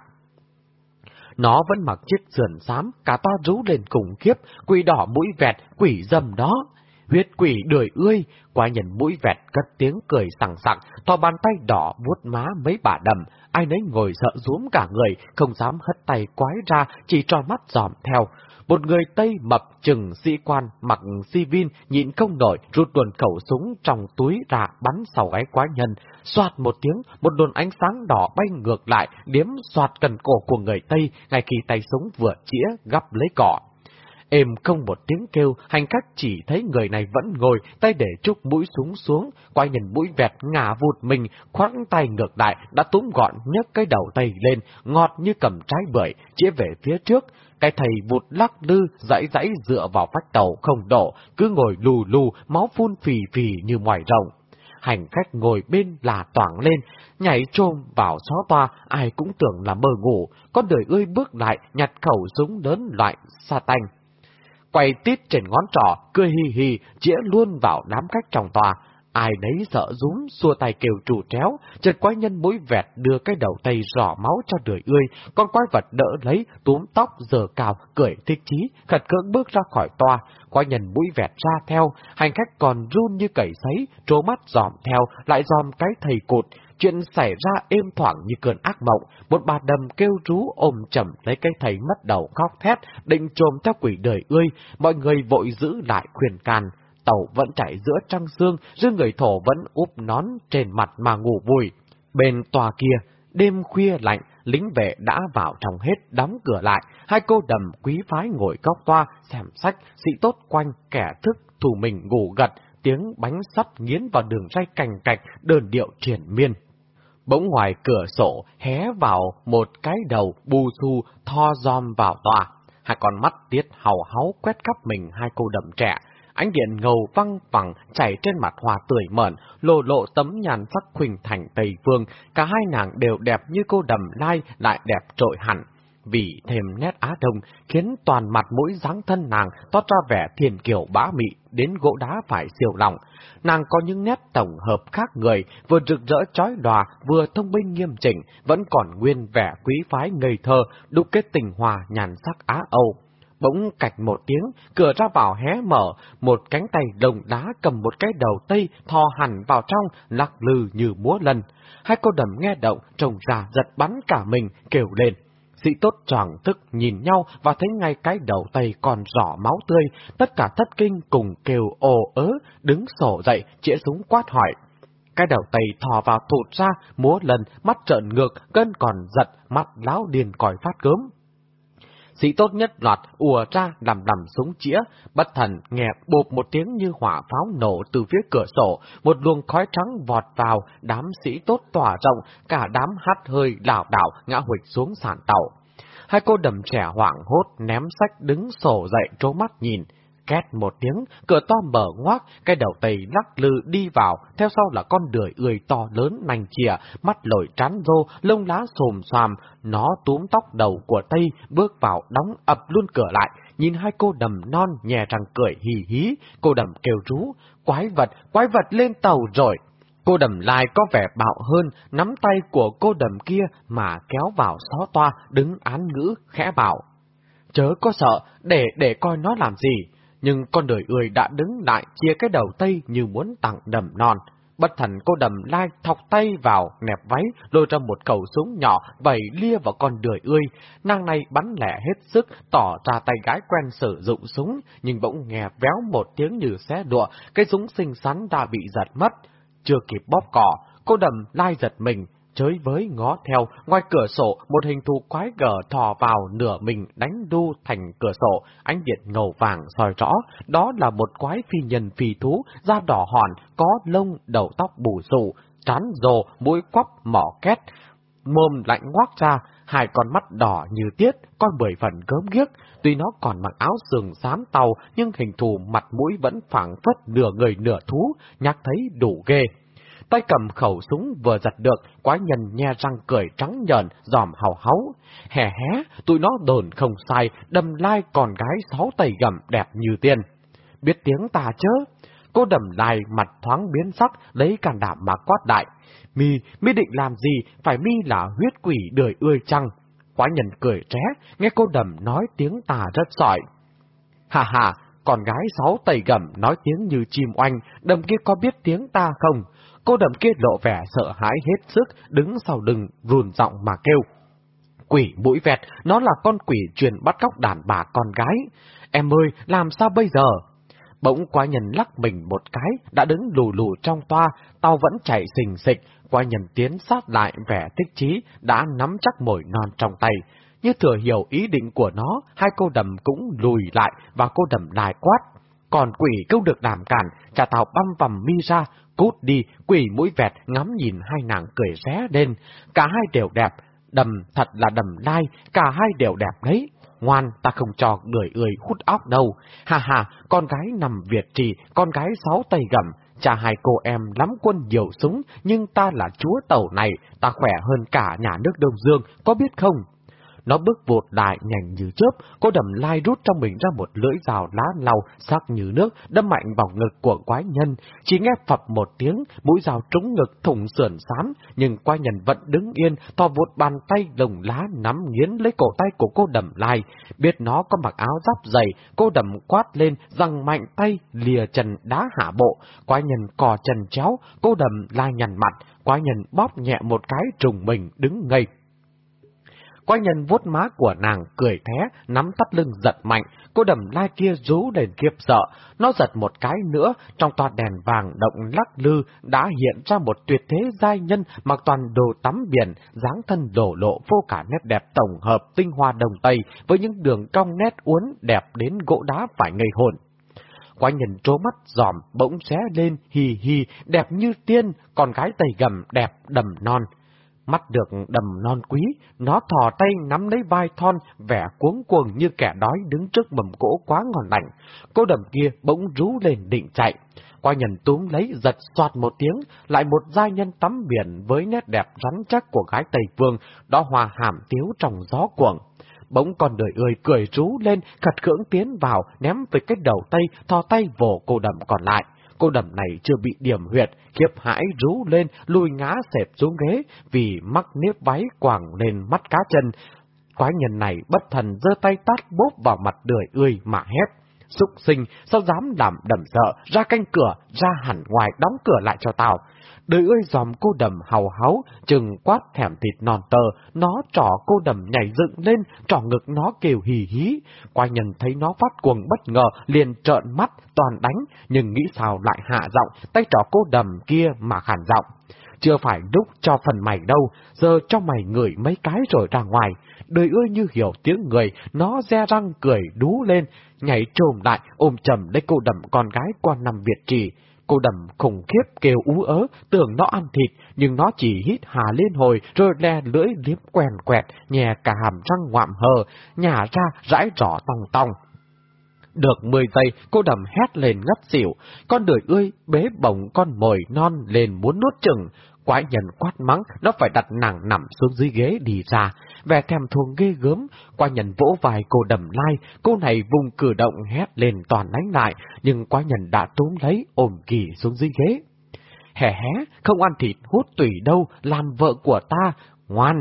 Nó vẫn mặc chiếc sườn xám, cả to rú lên khủng khiếp, quỷ đỏ mũi vẹt, quỷ dầm đó. Huyết quỷ đời ươi, qua nhân mũi vẹt cất tiếng cười sẵn sặc, thò bàn tay đỏ vuốt má mấy bà đầm, ai nấy ngồi sợ rúm cả người, không dám hất tay quái ra, chỉ cho mắt dòm theo. Một người Tây mập chừng sĩ quan mặc si vin nhịn không nổi rút đồn khẩu súng trong túi ra bắn sau gáy quái nhân. Xoạt một tiếng, một đồn ánh sáng đỏ bay ngược lại, điếm xoạt cần cổ của người Tây ngay khi tay súng vừa chĩa gắp lấy cỏ. Êm không một tiếng kêu, hành khách chỉ thấy người này vẫn ngồi, tay để trúc mũi súng xuống, quay nhìn mũi vẹt ngả vụt mình, khoáng tay ngược lại, đã túm gọn nhấc cái đầu tay lên, ngọt như cầm trái bưởi, chĩa về phía trước. Cái thầy vụt lắc lư, dãy dãy dựa vào vách tàu không đổ, cứ ngồi lù lù, máu phun phì phì như ngoài rồng. Hành khách ngồi bên là toảng lên, nhảy trôm vào xó toa, ai cũng tưởng là mơ ngủ, con đời ơi bước lại, nhặt khẩu súng lớn loại sa tanh, quay tít trên ngón trỏ, cười hì hì, chĩa luôn vào đám khách trong tòa. Ai đấy sợ rúm, xua tay kêu trù tréo, chợt quái nhân mũi vẹt đưa cái đầu tay rỏ máu cho đời ươi, con quái vật đỡ lấy, túm tóc, giờ cào, cười thích chí, khật cưỡng bước ra khỏi toa, quái nhân mũi vẹt ra theo, hành khách còn run như cẩy sấy, trố mắt dòm theo, lại dòm cái thầy cột. Chuyện xảy ra êm thoảng như cơn ác mộng, một bà đầm kêu rú ôm chầm lấy cái thầy mất đầu khóc thét, định trồm theo quỷ đời ươi, mọi người vội giữ lại khuyên can. Tàu vẫn chạy giữa trăng xương, riêng người thổ vẫn úp nón trên mặt mà ngủ vùi. Bên tòa kia, đêm khuya lạnh, lính vệ đã vào trong hết đóng cửa lại, hai cô đầm quý phái ngồi góc toa, xem sách, sĩ tốt quanh, kẻ thức, thủ mình ngủ gật, tiếng bánh sắt nghiến vào đường ray cành cạch, đơn điệu triển miên. Bỗng ngoài cửa sổ hé vào một cái đầu bù xu tho giom vào tòa. Hai con mắt tiết hào háu quét khắp mình hai cô đầm trẻ. Ánh điện ngầu văng vẳng chảy trên mặt hòa tươi mởn, lộ lộ tấm nhàn sắc khuynh thành Tây vương. Cả hai nàng đều đẹp như cô đầm lai lại đẹp trội hẳn vì thêm nét Á Đông khiến toàn mặt mũi dáng thân nàng toát ra vẻ thiền kiểu bá mị đến gỗ đá phải siêu lòng. Nàng có những nét tổng hợp khác người, vừa rực rỡ chói đòa, vừa thông minh nghiêm chỉnh, vẫn còn nguyên vẻ quý phái ngây thơ, đúc kết tình hòa nhàn sắc Á Âu. Bỗng cạch một tiếng, cửa ra vào hé mở, một cánh tay đồng đá cầm một cái đầu tây thò hẳn vào trong, lắc lư như múa lần. Hai cô đầm nghe động, trông ra giật bắn cả mình, kêu lên. Sĩ tốt tròn tức nhìn nhau và thấy ngay cái đầu tay còn rõ máu tươi, tất cả thất kinh cùng kêu ồ ớ, đứng sổ dậy, chĩa súng quát hỏi. Cái đầu tay thò vào thụt ra, múa lần, mắt trợn ngược, cân còn giật, mắt láo điền còi phát cớm. Sĩ tốt nhất loạt ùa ra làm đầm súng chĩa, bất thần nghe bộp một tiếng như hỏa pháo nổ từ phía cửa sổ, một luồng khói trắng vọt vào, đám sĩ tốt tỏa rộng, cả đám hắt hơi lảo đảo ngã huỵch xuống sàn tàu. Hai cô đầm trẻ hoảng hốt ném sách đứng sổ dậy trố mắt nhìn. Két một tiếng, cửa to mở ngoác, cái đầu tây lắc lư đi vào, theo sau là con đười ươi to lớn nành chìa, mắt lồi trán rô, lông lá xồm xoàm, nó túm tóc đầu của tây, bước vào đóng ập luôn cửa lại, nhìn hai cô đầm non nhè răng cười hì hí, cô đầm kêu rú, quái vật, quái vật lên tàu rồi. Cô đầm lai có vẻ bạo hơn, nắm tay của cô đầm kia mà kéo vào xó toa, đứng án ngữ, khẽ bảo. Chớ có sợ, để để coi nó làm gì nhưng con đời ươi đã đứng lại chia cái đầu tây như muốn tặng đầm non. bất thần cô đầm lai thọc tay vào, nẹp váy, lôi ra một khẩu súng nhỏ, vẩy lia vào con đười ươi. Nàng này bắn lẻ hết sức, tỏ ra tay gái quen sử dụng súng, nhưng bỗng nghe véo một tiếng như xé đụa, cái súng xinh xắn đã bị giật mất. Chưa kịp bóp cỏ, cô đầm lai giật mình, chới với ngó theo, ngoài cửa sổ, một hình thù quái gở thò vào nửa mình đánh đu thành cửa sổ, ánh điện ngầu vàng soi rõ, đó là một quái phi nhân phi thú, da đỏ hòn, có lông, đầu tóc bù xù, trán rồ, mũi quắp, mỏ két, mồm lạnh ngoác ra, hai con mắt đỏ như tiết, con bưởi phần gớm ghiếc, tuy nó còn mặc áo sườn xám tàu, nhưng hình thù mặt mũi vẫn phảng phất nửa người nửa thú, nhắc thấy đủ ghê tay cầm khẩu súng vừa giật được, quái nhân nhe răng cười trắng nhợn, giòm hào háu. Hè hé, tụi nó đồn không sai, đâm lai con gái sáu tay gầm đẹp như tiên. Biết tiếng ta chớ? Cô đầm lai mặt thoáng biến sắc, lấy càn đảm mà quát đại. Mi, mi định làm gì, phải mi là huyết quỷ đời ươi chăng? Quái nhân cười tré, nghe cô đầm nói tiếng tà rất giỏi. Hà hà, con gái sáu tay gầm nói tiếng như chim oanh, đầm kia có biết tiếng ta không? Cô đầm kia lộ vẻ sợ hãi hết sức, đứng sau đừng rùn giọng mà kêu. Quỷ mũi vẹt, nó là con quỷ truyền bắt cóc đàn bà con gái. Em ơi, làm sao bây giờ? Bỗng qua nhân lắc mình một cái, đã đứng lù lù trong toa, tao vẫn chạy xình xịch, qua nhân tiến sát lại vẻ tích trí, đã nắm chắc mồi non trong tay. Như thừa hiểu ý định của nó, hai cô đầm cũng lùi lại và cô đầm lại quát. Còn quỷ không được làm cản, chả tao băm vằm mi ra, cút đi, quỷ mũi vẹt ngắm nhìn hai nàng cười ré lên. Cả hai đều đẹp, đầm thật là đầm đai cả hai đều đẹp đấy. Ngoan, ta không cho người ơi hút óc đâu. Hà hà, con gái nằm Việt trì, con gái sáu tay gầm. Cha hai cô em lắm quân nhiều súng, nhưng ta là chúa tàu này, ta khỏe hơn cả nhà nước Đông Dương, có biết không? Nó bước vụt lại nhanh như chớp, cô đầm lai rút trong mình ra một lưỡi rào lá lau sắc như nước, đâm mạnh vào ngực của quái nhân. Chỉ nghe phập một tiếng, mũi rào trúng ngực thủng sườn xám, nhưng quái nhân vẫn đứng yên, to vụt bàn tay lồng lá nắm nghiến lấy cổ tay của cô đầm lai. Biết nó có mặc áo giáp dày, cô đầm quát lên, răng mạnh tay, lìa chân đá hạ bộ. Quái nhân cò chân chéo, cô đầm lai nhằn mặt, quái nhân bóp nhẹ một cái trùng mình đứng ngây Quái nhân vuốt má của nàng, cười thế, nắm tắt lưng giật mạnh, cô đầm lai kia rú đền kiếp sợ. Nó giật một cái nữa, trong tòa đèn vàng động lắc lư, đã hiện ra một tuyệt thế giai nhân mặc toàn đồ tắm biển, dáng thân đổ lộ vô cả nét đẹp tổng hợp tinh hoa đồng Tây với những đường cong nét uốn đẹp đến gỗ đá phải ngây hồn. Quái nhân trố mắt giòm, bỗng xé lên, hì hì, đẹp như tiên, con gái tây gầm đẹp đầm non. Mắt được đầm non quý, nó thò tay nắm lấy vai thon, vẻ cuống cuồng như kẻ đói đứng trước mầm cỗ quá ngon lành. Cô đầm kia bỗng rú lên định chạy. Qua nhân túm lấy giật soạt một tiếng, lại một giai nhân tắm biển với nét đẹp rắn chắc của gái Tây Phương, đó hòa hàm tiếu trong gió cuồng. Bỗng con đời ơi cười rú lên, khật cưỡng tiến vào, ném về cái đầu tay, thò tay vồ cô đầm còn lại cô đầm này chưa bị điểm huyệt, khiếp hãi rú lên, lùi ngã xẹp xuống ghế, vì mắc nếp váy quàng lên mắt cá chân. Quái nhân này bất thần giơ tay tát bốp vào mặt đời ươi mà hét. Xúc sinh, sao dám làm đầm sợ, ra canh cửa, ra hẳn ngoài đóng cửa lại cho tao. Đời ơi dòm cô đầm hào háo, chừng quát thèm thịt non tơ, nó trỏ cô đầm nhảy dựng lên, trỏ ngực nó kêu hì hí. qua nhân thấy nó phát cuồng bất ngờ, liền trợn mắt, toàn đánh, nhưng nghĩ sao lại hạ giọng, tay trỏ cô đầm kia mà khản giọng. Chưa phải đúc cho phần mày đâu, giờ cho mày ngửi mấy cái rồi ra ngoài. Đời ơi như hiểu tiếng người, nó re răng cười đú lên, nhảy trồm lại, ôm chầm lấy cô đầm con gái qua năm Việt trì. Cô đầm khủng khiếp kêu ú ớ, tưởng nó ăn thịt, nhưng nó chỉ hít hà liên hồi, rồi le lưỡi liếm quèn quẹt, nhè cả hàm răng ngoạm hờ, nhả ra rãi rõ tòng tòng. Được 10 giây, cô đầm hét lên ngất xỉu, con đời ươi bế bổng con mồi non lên muốn nuốt chừng, Quái nhân quát mắng, nó phải đặt nàng nằm xuống dưới ghế đi ra. Vẻ thèm thuồng ghê gớm, quái nhân vỗ vai cô đầm lai, cô này vùng cử động hét lên toàn đánh lại, nhưng quái nhân đã túm lấy ôm kỳ xuống dưới ghế. Hẻ hé, không ăn thịt hút tùy đâu, làm vợ của ta, ngoan.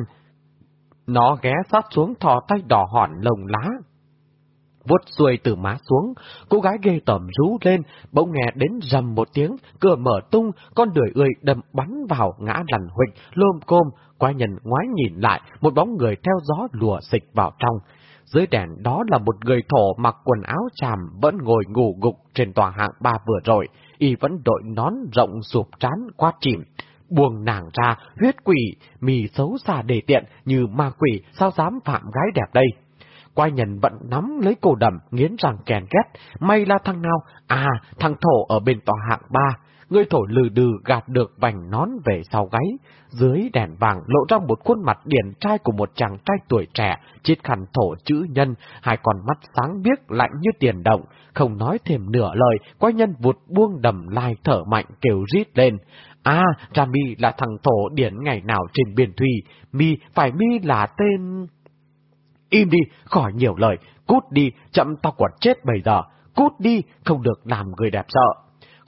Nó ghé sát xuống thò tay đỏ hòn lồng lá vuốt xuôi từ má xuống, cô gái ghê tởm rú lên, bỗng nghe đến rầm một tiếng, cửa mở tung, con đười ươi đâm bắn vào ngã lằn huỵch, lôm côm, quái nhân ngoái nhìn lại, một bóng người theo gió lùa xịch vào trong. Dưới đèn đó là một người thổ mặc quần áo tràm vẫn ngồi ngủ gục trên tòa hạng ba vừa rồi, y vẫn đội nón rộng sụp trán qua chìm. Buông nàng ra, huyết quỷ, mì xấu xa đề tiện như ma quỷ, sao dám phạm gái đẹp đây? Quai nhân vẫn nắm lấy cổ đầm, nghiến răng kèn ghét. May là thằng nào? À, thằng thổ ở bên tòa hạng ba. Người thổ lừ đừ gạt được vành nón về sau gáy. Dưới đèn vàng lộ ra một khuôn mặt điển trai của một chàng trai tuổi trẻ, chiếc khăn thổ chữ nhân, hai con mắt sáng biếc lạnh như tiền động. Không nói thêm nửa lời, quái nhân vụt buông đầm lai thở mạnh kêu rít lên. À, ra mi là thằng thổ điển ngày nào trên biển thủy, mi phải mi là tên... Im đi, khỏi nhiều lời, cút đi, chậm tao quật chết bây giờ, cút đi, không được làm người đẹp sợ.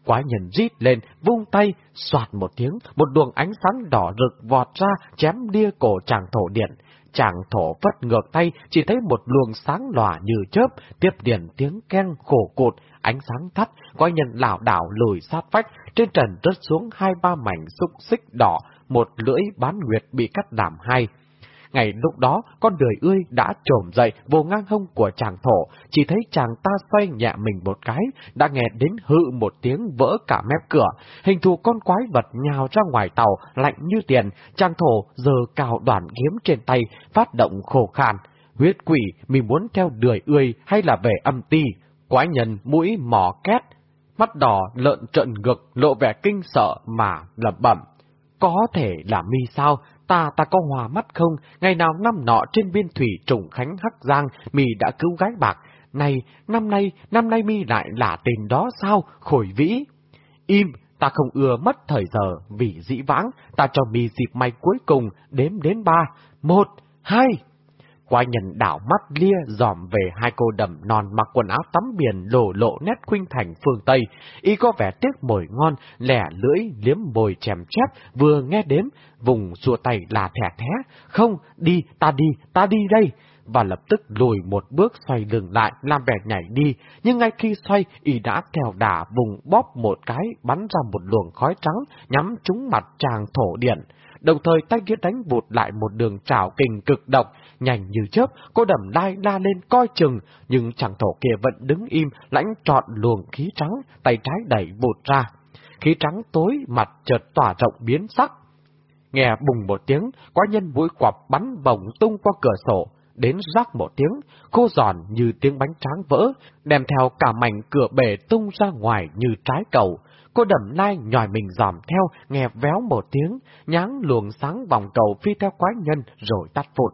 Quái nhân rít lên, vung tay, soạt một tiếng, một luồng ánh sáng đỏ rực vọt ra, chém đia cổ chàng thổ điện. Chàng thổ vất ngược tay, chỉ thấy một luồng sáng lòa như chớp, tiếp điện tiếng keng khổ cột, ánh sáng thắt, quái nhân lảo đảo lùi sát vách, trên trần rớt xuống hai ba mảnh xúc xích đỏ, một lưỡi bán nguyệt bị cắt làm hai. Ngày lúc đó, con đời ươi đã trồm dậy vô ngang hông của chàng thổ, chỉ thấy chàng ta xoay nhẹ mình một cái, đã nghe đến hự một tiếng vỡ cả mép cửa. Hình thù con quái vật nhào ra ngoài tàu, lạnh như tiền, chàng thổ giờ cào đoàn kiếm trên tay, phát động khổ khàn. Huyết quỷ, mình muốn theo đời ươi hay là về âm ti? Quái nhân mũi mỏ két, mắt đỏ lợn trợn ngực, lộ vẻ kinh sợ mà lẩm bẩm. Có thể là mi sao, ta ta có hòa mắt không, ngày nào năm nọ trên biên thủy trùng khánh Hắc Giang, mi đã cứu gái bạc. Này, năm nay, năm nay mi lại là tên đó sao, khổi vĩ. Im, ta không ưa mất thời giờ, vì dĩ vãng, ta cho mi dịp may cuối cùng, đếm đến ba, một, hai. Quái nhân đảo mắt lia dòm về hai cô đầm non mặc quần áo tắm biển lộ lộ nét khuynh thành phương Tây. Y có vẻ tiếc mồi ngon, lẻ lưỡi, liếm bồi chèm chép, vừa nghe đếm, vùng xua tay là thẻ thé. Không, đi, ta đi, ta đi đây. Và lập tức lùi một bước xoay lưng lại, làm vẻ nhảy đi. Nhưng ngay khi xoay, y đã theo đà vùng bóp một cái, bắn ra một luồng khói trắng, nhắm trúng mặt chàng thổ điện đồng thời tay kia đánh vụt lại một đường trảo kình cực độc, nhanh như chớp, cô đầm đai la lên coi chừng, nhưng chẳng thổ kia vẫn đứng im, lãnh trọn luồng khí trắng, tay trái đẩy vụt ra. Khí trắng tối, mặt chợt tỏa rộng biến sắc. Nghe bùng một tiếng, quá nhân mũi quặp bắn bổng tung qua cửa sổ, đến rắc một tiếng, khô giòn như tiếng bánh tráng vỡ, đem theo cả mảnh cửa bể tung ra ngoài như trái cầu. Cô đầm nai nhòi mình dòm theo, nghe véo một tiếng, nháng luồng sáng vòng cầu phi theo quái nhân rồi tắt phụt.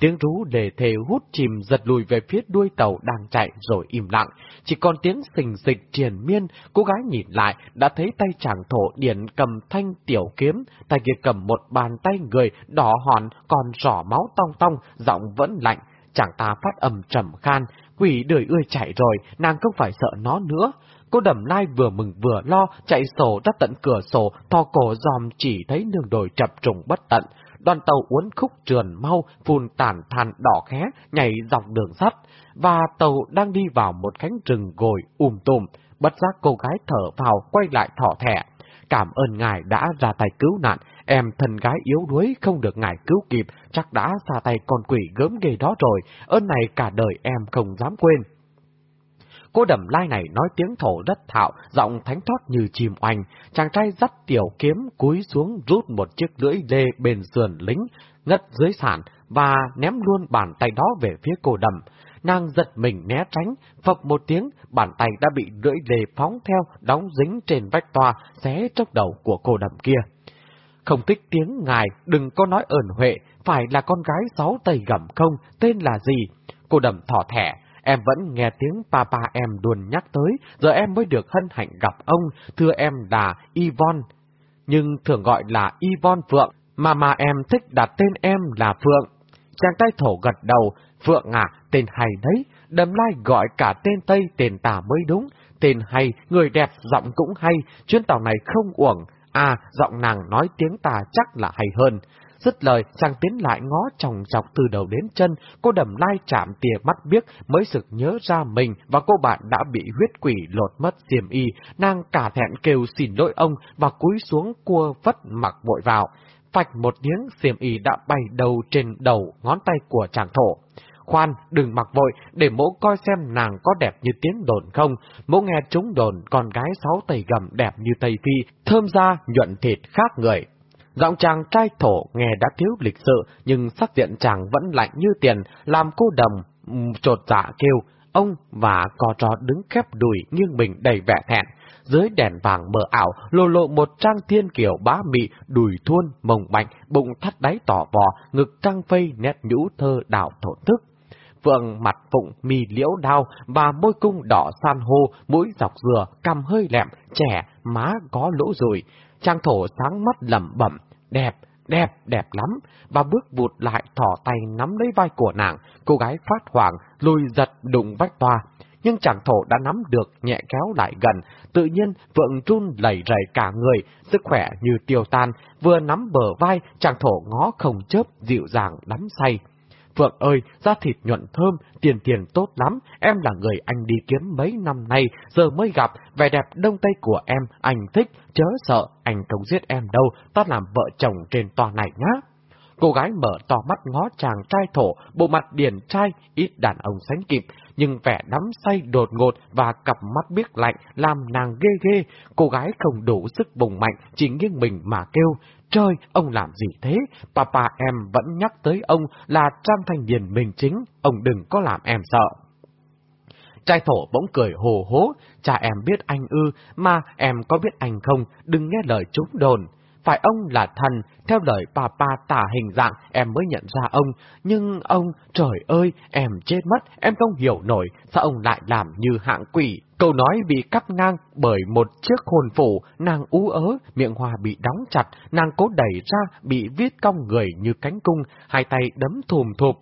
Tiếng rú đề thề hút chìm giật lùi về phía đuôi tàu đang chạy rồi im lặng. Chỉ còn tiếng xình xịch triền miên, cô gái nhìn lại, đã thấy tay chàng thổ điển cầm thanh tiểu kiếm, tay kia cầm một bàn tay người đỏ hòn còn rỏ máu tong tong, giọng vẫn lạnh. Chàng ta phát âm trầm khan, quỷ đời ươi chạy rồi, nàng không phải sợ nó nữa. Cô đầm lai vừa mừng vừa lo, chạy sổ ra tận cửa sổ, thò cổ dòm chỉ thấy nương đồi chập trùng bất tận. Đoàn tàu uốn khúc trườn mau, phun tàn than đỏ khé, nhảy dọc đường sắt, và tàu đang đi vào một cánh rừng gồi ùm tùm. Bất giác cô gái thở vào, quay lại thỏ thẻ. Cảm ơn ngài đã ra tay cứu nạn, em thân gái yếu đuối không được ngài cứu kịp, chắc đã xa tay con quỷ gớm ghê đó rồi, ơn này cả đời em không dám quên. Cô đầm lai này nói tiếng thổ rất thạo, giọng thánh thoát như chim oanh. Chàng trai dắt tiểu kiếm cúi xuống rút một chiếc lưỡi lê bên sườn lính, ngất dưới sàn và ném luôn bàn tay đó về phía cô đầm. Nàng giật mình né tránh, phập một tiếng, bàn tay đã bị lưỡi lê phóng theo, đóng dính trên vách toa, xé trốc đầu của cô đầm kia. Không thích tiếng ngài, đừng có nói ẩn huệ, phải là con gái sáu tay gầm không, tên là gì? Cô đầm thỏ thẻ, Em vẫn nghe tiếng papa em luôn nhắc tới, giờ em mới được hân hạnh gặp ông, thưa em là Yvonne. Nhưng thường gọi là Yvonne Phượng, mà mà em thích đặt tên em là Phượng. Chàng tay thổ gật đầu, Phượng à, tên hay đấy, đầm lai gọi cả tên Tây tên tà mới đúng, tên hay, người đẹp, giọng cũng hay, chuyến tàu này không uổng, à, giọng nàng nói tiếng tà chắc là hay hơn dứt lời, chàng tiến lại ngó chòng chọc từ đầu đến chân, cô đầm lai chạm tìa mắt biếc mới sực nhớ ra mình và cô bạn đã bị huyết quỷ lột mất diềm y, nàng cả thẹn kêu xin lỗi ông và cúi xuống cua vất mặc vội vào. Phạch một tiếng diềm y đã bay đầu trên đầu ngón tay của chàng thổ. Khoan, đừng mặc vội, để mỗ coi xem nàng có đẹp như tiếng đồn không. Mỗ nghe chúng đồn con gái sáu tây gầm đẹp như Tây Phi, thơm da, nhuận thịt khác người. Giọng chàng trai thổ nghe đã thiếu lịch sự, nhưng sắc diện chàng vẫn lạnh như tiền, làm cô đầm trột dạ kêu, ông và cò trò đứng khép đùi nghiêng mình đầy vẻ thẹn. Dưới đèn vàng mờ ảo, lộ lộ một trang thiên kiểu bá mị, đùi thuôn, mồng mạnh, bụng thắt đáy tỏ vò, ngực căng phây nét nhũ thơ đạo thổ thức. Phượng mặt phụng, mì liễu đao, và môi cung đỏ san hô, mũi dọc dừa, cằm hơi lẹm, trẻ, má có lỗ rùi. Trang thổ sáng mắt lẩm bẩm, đẹp, đẹp, đẹp lắm. Và bước vụt lại thỏ tay nắm lấy vai của nàng, cô gái phát hoảng, lùi giật đụng vách toa. Nhưng chàng thổ đã nắm được, nhẹ kéo lại gần, tự nhiên vượng run lẩy rẩy cả người, sức khỏe như tiêu tan, vừa nắm bờ vai, chàng thổ ngó không chớp, dịu dàng đắm say. Phượng ơi, da thịt nhuận thơm, tiền tiền tốt lắm, em là người anh đi kiếm mấy năm nay, giờ mới gặp, vẻ đẹp đông tây của em, anh thích, chớ sợ, anh không giết em đâu, ta làm vợ chồng trên tòa này nhá. Cô gái mở to mắt ngó chàng trai thổ, bộ mặt điển trai, ít đàn ông sánh kịp, nhưng vẻ đắm say đột ngột và cặp mắt biếc lạnh làm nàng ghê ghê. Cô gái không đủ sức bùng mạnh, chỉ nghiêng mình mà kêu, Trời, ông làm gì thế? Papa em vẫn nhắc tới ông là Trang Thanh Điền mình chính, ông đừng có làm em sợ. Trai thổ bỗng cười hồ hố, cha em biết anh ư, mà em có biết anh không, đừng nghe lời chúng đồn. Phải ông là thần, theo lời papa tả hình dạng em mới nhận ra ông, nhưng ông, trời ơi, em chết mất, em không hiểu nổi, sao ông lại làm như hạng quỷ. Câu nói bị cắt ngang bởi một chiếc hồn phủ, nàng ú ớ, miệng hoa bị đóng chặt, nàng cố đẩy ra, bị viết cong người như cánh cung, hai tay đấm thùm thụp.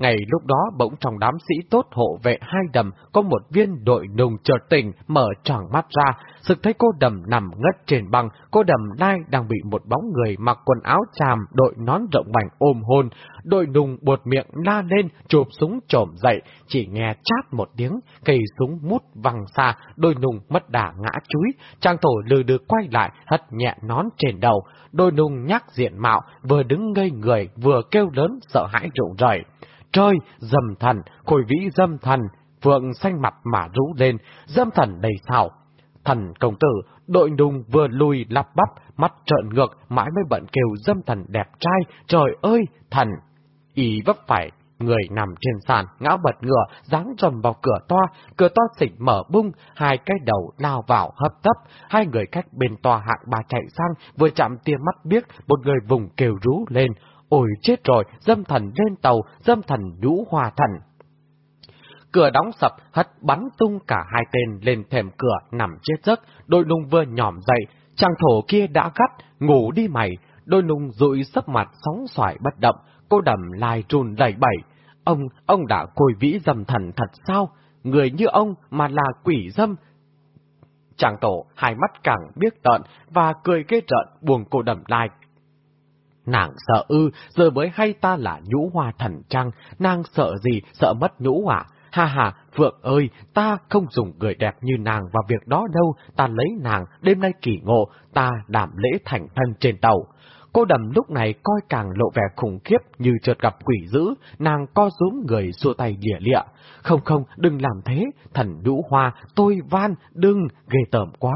Ngày lúc đó bỗng trong đám sĩ tốt hộ vệ hai đầm có một viên đội nùng chợt tỉnh mở tròn mắt ra, sực thấy cô đầm nằm ngất trên băng, cô đầm lai đang bị một bóng người mặc quần áo chàm đội nón rộng mảnh ôm hôn, đội nùng buột miệng la lên chụp súng trộm dậy, chỉ nghe chát một tiếng, cây súng mút văng xa, đôi nùng mất đà ngã chúi, trang thổ lừ được quay lại hất nhẹ nón trên đầu, đôi nùng nhắc diện mạo, vừa đứng ngây người vừa kêu lớn sợ hãi rụng rời. Trời, dâm thần, khôi vĩ dâm thần, phượng xanh mặt mà rũ lên, dâm thần đầy xào. Thần công tử, đội nùng vừa lùi lắp bắp, mắt trợn ngược, mãi mới bận kêu dâm thần đẹp trai, trời ơi, thần. Ý vấp phải, người nằm trên sàn, ngã bật ngựa, dáng trầm vào cửa toa, cửa toa xỉnh mở bung, hai cái đầu lao vào hấp tấp, hai người khách bên toa hạng bà chạy sang, vừa chạm tia mắt biết, một người vùng kêu rú lên, Ôi chết rồi, dâm thần lên tàu, dâm thần nhũ hòa thần. Cửa đóng sập, hất bắn tung cả hai tên lên thềm cửa nằm chết giấc, đôi nung vừa nhỏm dậy, chàng thổ kia đã gắt, ngủ đi mày, đôi nung rụi sấp mặt sóng xoài bất động, cô đầm lai trùn lẩy bẩy. Ông, ông đã côi vĩ dâm thần thật sao? Người như ông mà là quỷ dâm. Chàng tổ hai mắt càng biết tợn và cười kê trợn buồn cô đầm lai Nàng sợ ư, giờ mới hay ta là nhũ hoa thần trăng, nàng sợ gì, sợ mất nhũ à? Ha ha, Phượng ơi, ta không dùng người đẹp như nàng vào việc đó đâu, ta lấy nàng, đêm nay kỳ ngộ, ta đảm lễ thành thân trên tàu. Cô đầm lúc này coi càng lộ vẻ khủng khiếp như chợt gặp quỷ dữ, nàng co rúm người xua tay lìa lịa. Không không, đừng làm thế, thần nhũ hoa, tôi van, đừng, ghê tởm quá.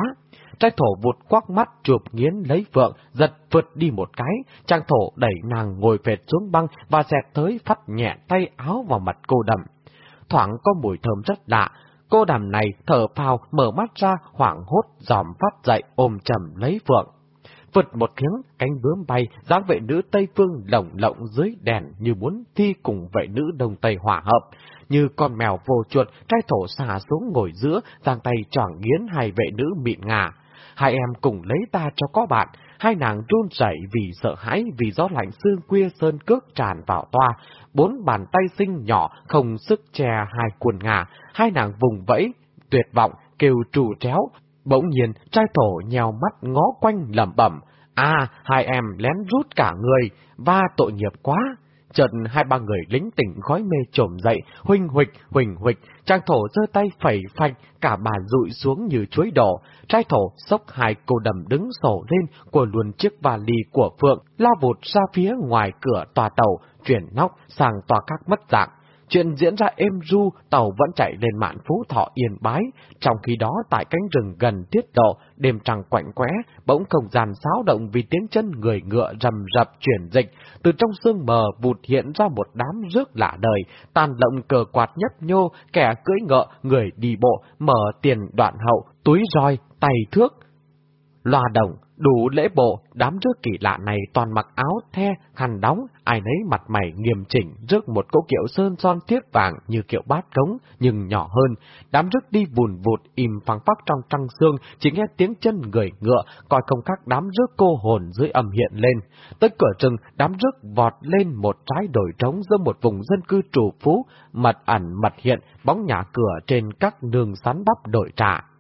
Trai thổ vụt quắc mắt chụp nghiến lấy vượng, giật vượt đi một cái, trang thổ đẩy nàng ngồi phệt xuống băng và dẹt tới phát nhẹ tay áo vào mặt cô đầm. Thoảng có mùi thơm rất lạ, cô đầm này thở phào mở mắt ra hoảng hốt dòm phát dậy ôm chầm lấy vượng. Vượt một tiếng, cánh bướm bay, dáng vệ nữ Tây Phương lồng lộng dưới đèn như muốn thi cùng vệ nữ Đông Tây hòa hợp. Như con mèo vô chuột, trai thổ xà xuống ngồi giữa, giang tay tròn nghiến hai vệ nữ mịn ngà. Hai em cùng lấy ta cho có bạn, hai nàng run rẩy vì sợ hãi vì gió lạnh xương khuya sơn cước tràn vào toa, bốn bàn tay xinh nhỏ không sức che hai quần ngà, hai nàng vùng vẫy, tuyệt vọng, kêu trù tréo. Bỗng nhiên, trai thổ nhèo mắt ngó quanh lẩm bẩm, À, hai em lén rút cả người, và tội nghiệp quá. Chợt hai ba người lính tỉnh khói mê trồm dậy, huynh huịch, huỳnh huịch, trang thổ giơ tay phẩy phạch, cả bà rụi xuống như chuối đỏ Trai thổ sốc hai cô đầm đứng sổ lên, của luồn chiếc vali của Phượng, lao vụt ra phía ngoài cửa tòa tàu, chuyển nóc sang tòa các mất dạng. Chuyện diễn ra êm ru, tàu vẫn chạy lên mạn phú thọ yên bái, trong khi đó tại cánh rừng gần tiết độ, đêm trăng quạnh quẽ, bỗng không gian xáo động vì tiếng chân người ngựa rầm rập chuyển dịch, từ trong sương mờ vụt hiện ra một đám rước lạ đời, tàn lộng cờ quạt nhấp nhô, kẻ cưỡi ngựa, người đi bộ, mở tiền đoạn hậu, túi roi, tay thước, loa đồng, Đủ lễ bộ, đám rước kỳ lạ này toàn mặc áo the, khăn đóng, ai nấy mặt mày nghiêm chỉnh, rước một cỗ kiệu sơn son thiết vàng như kiệu bát cống, nhưng nhỏ hơn. Đám rước đi vùn vụt, im phăng phắc trong trăng xương, chỉ nghe tiếng chân người ngựa, coi không khác đám rước cô hồn dưới âm hiện lên. Tới cửa rừng, đám rước vọt lên một trái đồi trống giữa một vùng dân cư trù phú, mật ẩn mật hiện, bóng nhà cửa trên các đường sắn đắp đổi trả.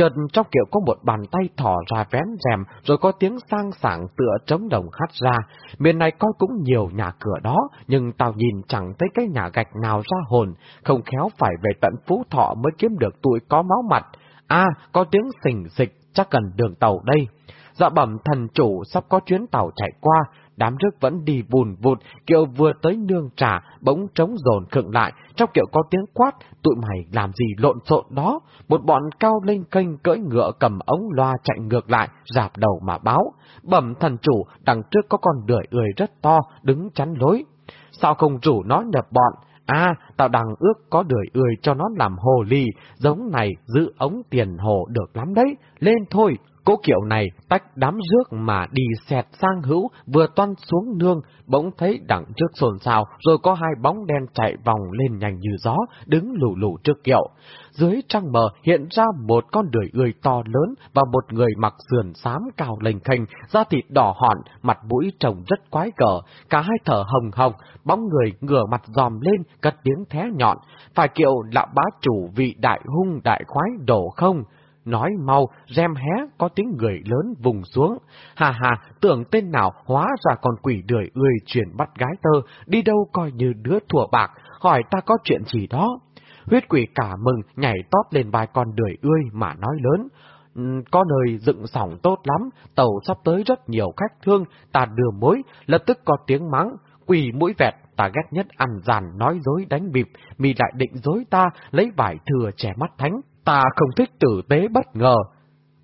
Chợt trong kiệu có một bàn tay thỏ ra vén rèm, rồi có tiếng sang sảng tựa trống đồng hát ra. Miền này coi cũng nhiều nhà cửa đó, nhưng tao nhìn chẳng thấy cái nhà gạch nào ra hồn, không khéo phải về tận Phú Thọ mới kiếm được tụi có máu mặt. À, có tiếng xình xịch, chắc cần đường tàu đây. Dạ bẩm thần chủ sắp có chuyến tàu chạy qua, đám rước vẫn đi bùn vụt, kiệu vừa tới nương trà, bỗng trống dồn khựng lại, trong kiệu có tiếng quát, tụi mày làm gì lộn xộn đó, một bọn cao lên kênh cưỡi ngựa cầm ống loa chạy ngược lại, dạp đầu mà báo, bẩm thần chủ, đằng trước có con đười ươi rất to, đứng chắn lối. Sao không rủ nó nhập bọn? À, tao đang ước có đưởi ươi cho nó làm hồ ly, giống này giữ ống tiền hồ được lắm đấy, lên thôi, Cố kiệu này tách đám rước mà đi xẹt sang hữu, vừa toan xuống nương, bỗng thấy đằng trước xồn xào, rồi có hai bóng đen chạy vòng lên nhanh như gió, đứng lù lù trước kiệu. Dưới trăng mờ hiện ra một con đười ươi to lớn và một người mặc sườn xám cao lềnh khênh, da thịt đỏ hòn, mặt mũi trông rất quái cờ, cả hai thở hồng hồng, bóng người ngửa mặt dòm lên, cất tiếng thé nhọn, phải kiệu là bá chủ vị đại hung đại khoái đổ không, nói mau, rem hé, có tiếng người lớn vùng xuống. Hà hà, tưởng tên nào hóa ra còn quỷ đười ươi chuyển bắt gái tơ, đi đâu coi như đứa thủa bạc, hỏi ta có chuyện gì đó. Huyết quỷ cả mừng, nhảy tót lên vai con đười ươi mà nói lớn. Ừ, có nơi dựng sỏng tốt lắm, tàu sắp tới rất nhiều khách thương, ta đưa mối, lập tức có tiếng mắng, quỷ mũi vẹt, ta ghét nhất ăn giàn nói dối đánh bịp, mì lại định dối ta, lấy vải thừa trẻ mắt thánh, Ta không thích tử tế bất ngờ.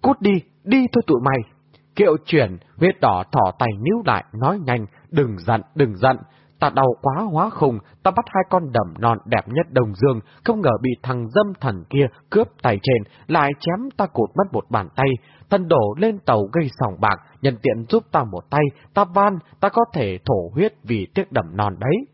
Cút đi, đi thôi tụi mày. Kiệu chuyển, huyết đỏ thỏ tay níu lại, nói nhanh, đừng giận, đừng giận. Ta đau quá hóa khùng, ta bắt hai con đầm non đẹp nhất đồng dương, không ngờ bị thằng dâm thần kia cướp tay trên, lại chém ta cụt mất một bàn tay. Thân đổ lên tàu gây sòng bạc, nhân tiện giúp ta một tay, ta van, ta có thể thổ huyết vì tiếc đầm non đấy.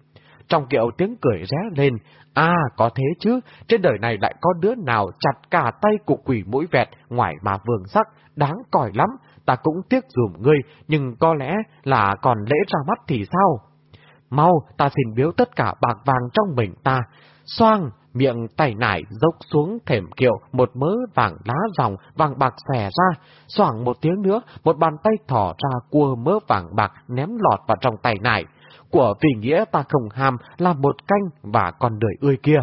Trong kiệu tiếng cười ré lên, À, có thế chứ, trên đời này lại có đứa nào chặt cả tay của quỷ mũi vẹt ngoài mà vương sắc, đáng còi lắm, ta cũng tiếc dùm ngươi, nhưng có lẽ là còn lễ ra mắt thì sao? Mau, ta xin biếu tất cả bạc vàng trong mình ta. Xoang, miệng tay nải dốc xuống thềm kiệu, một mớ vàng lá ròng, vàng bạc xòe ra. Xoảng một tiếng nữa, một bàn tay thỏ ra cua mớ vàng bạc ném lọt vào trong tay nải của vì nghĩa ta không ham là một canh và con đời ươi kia.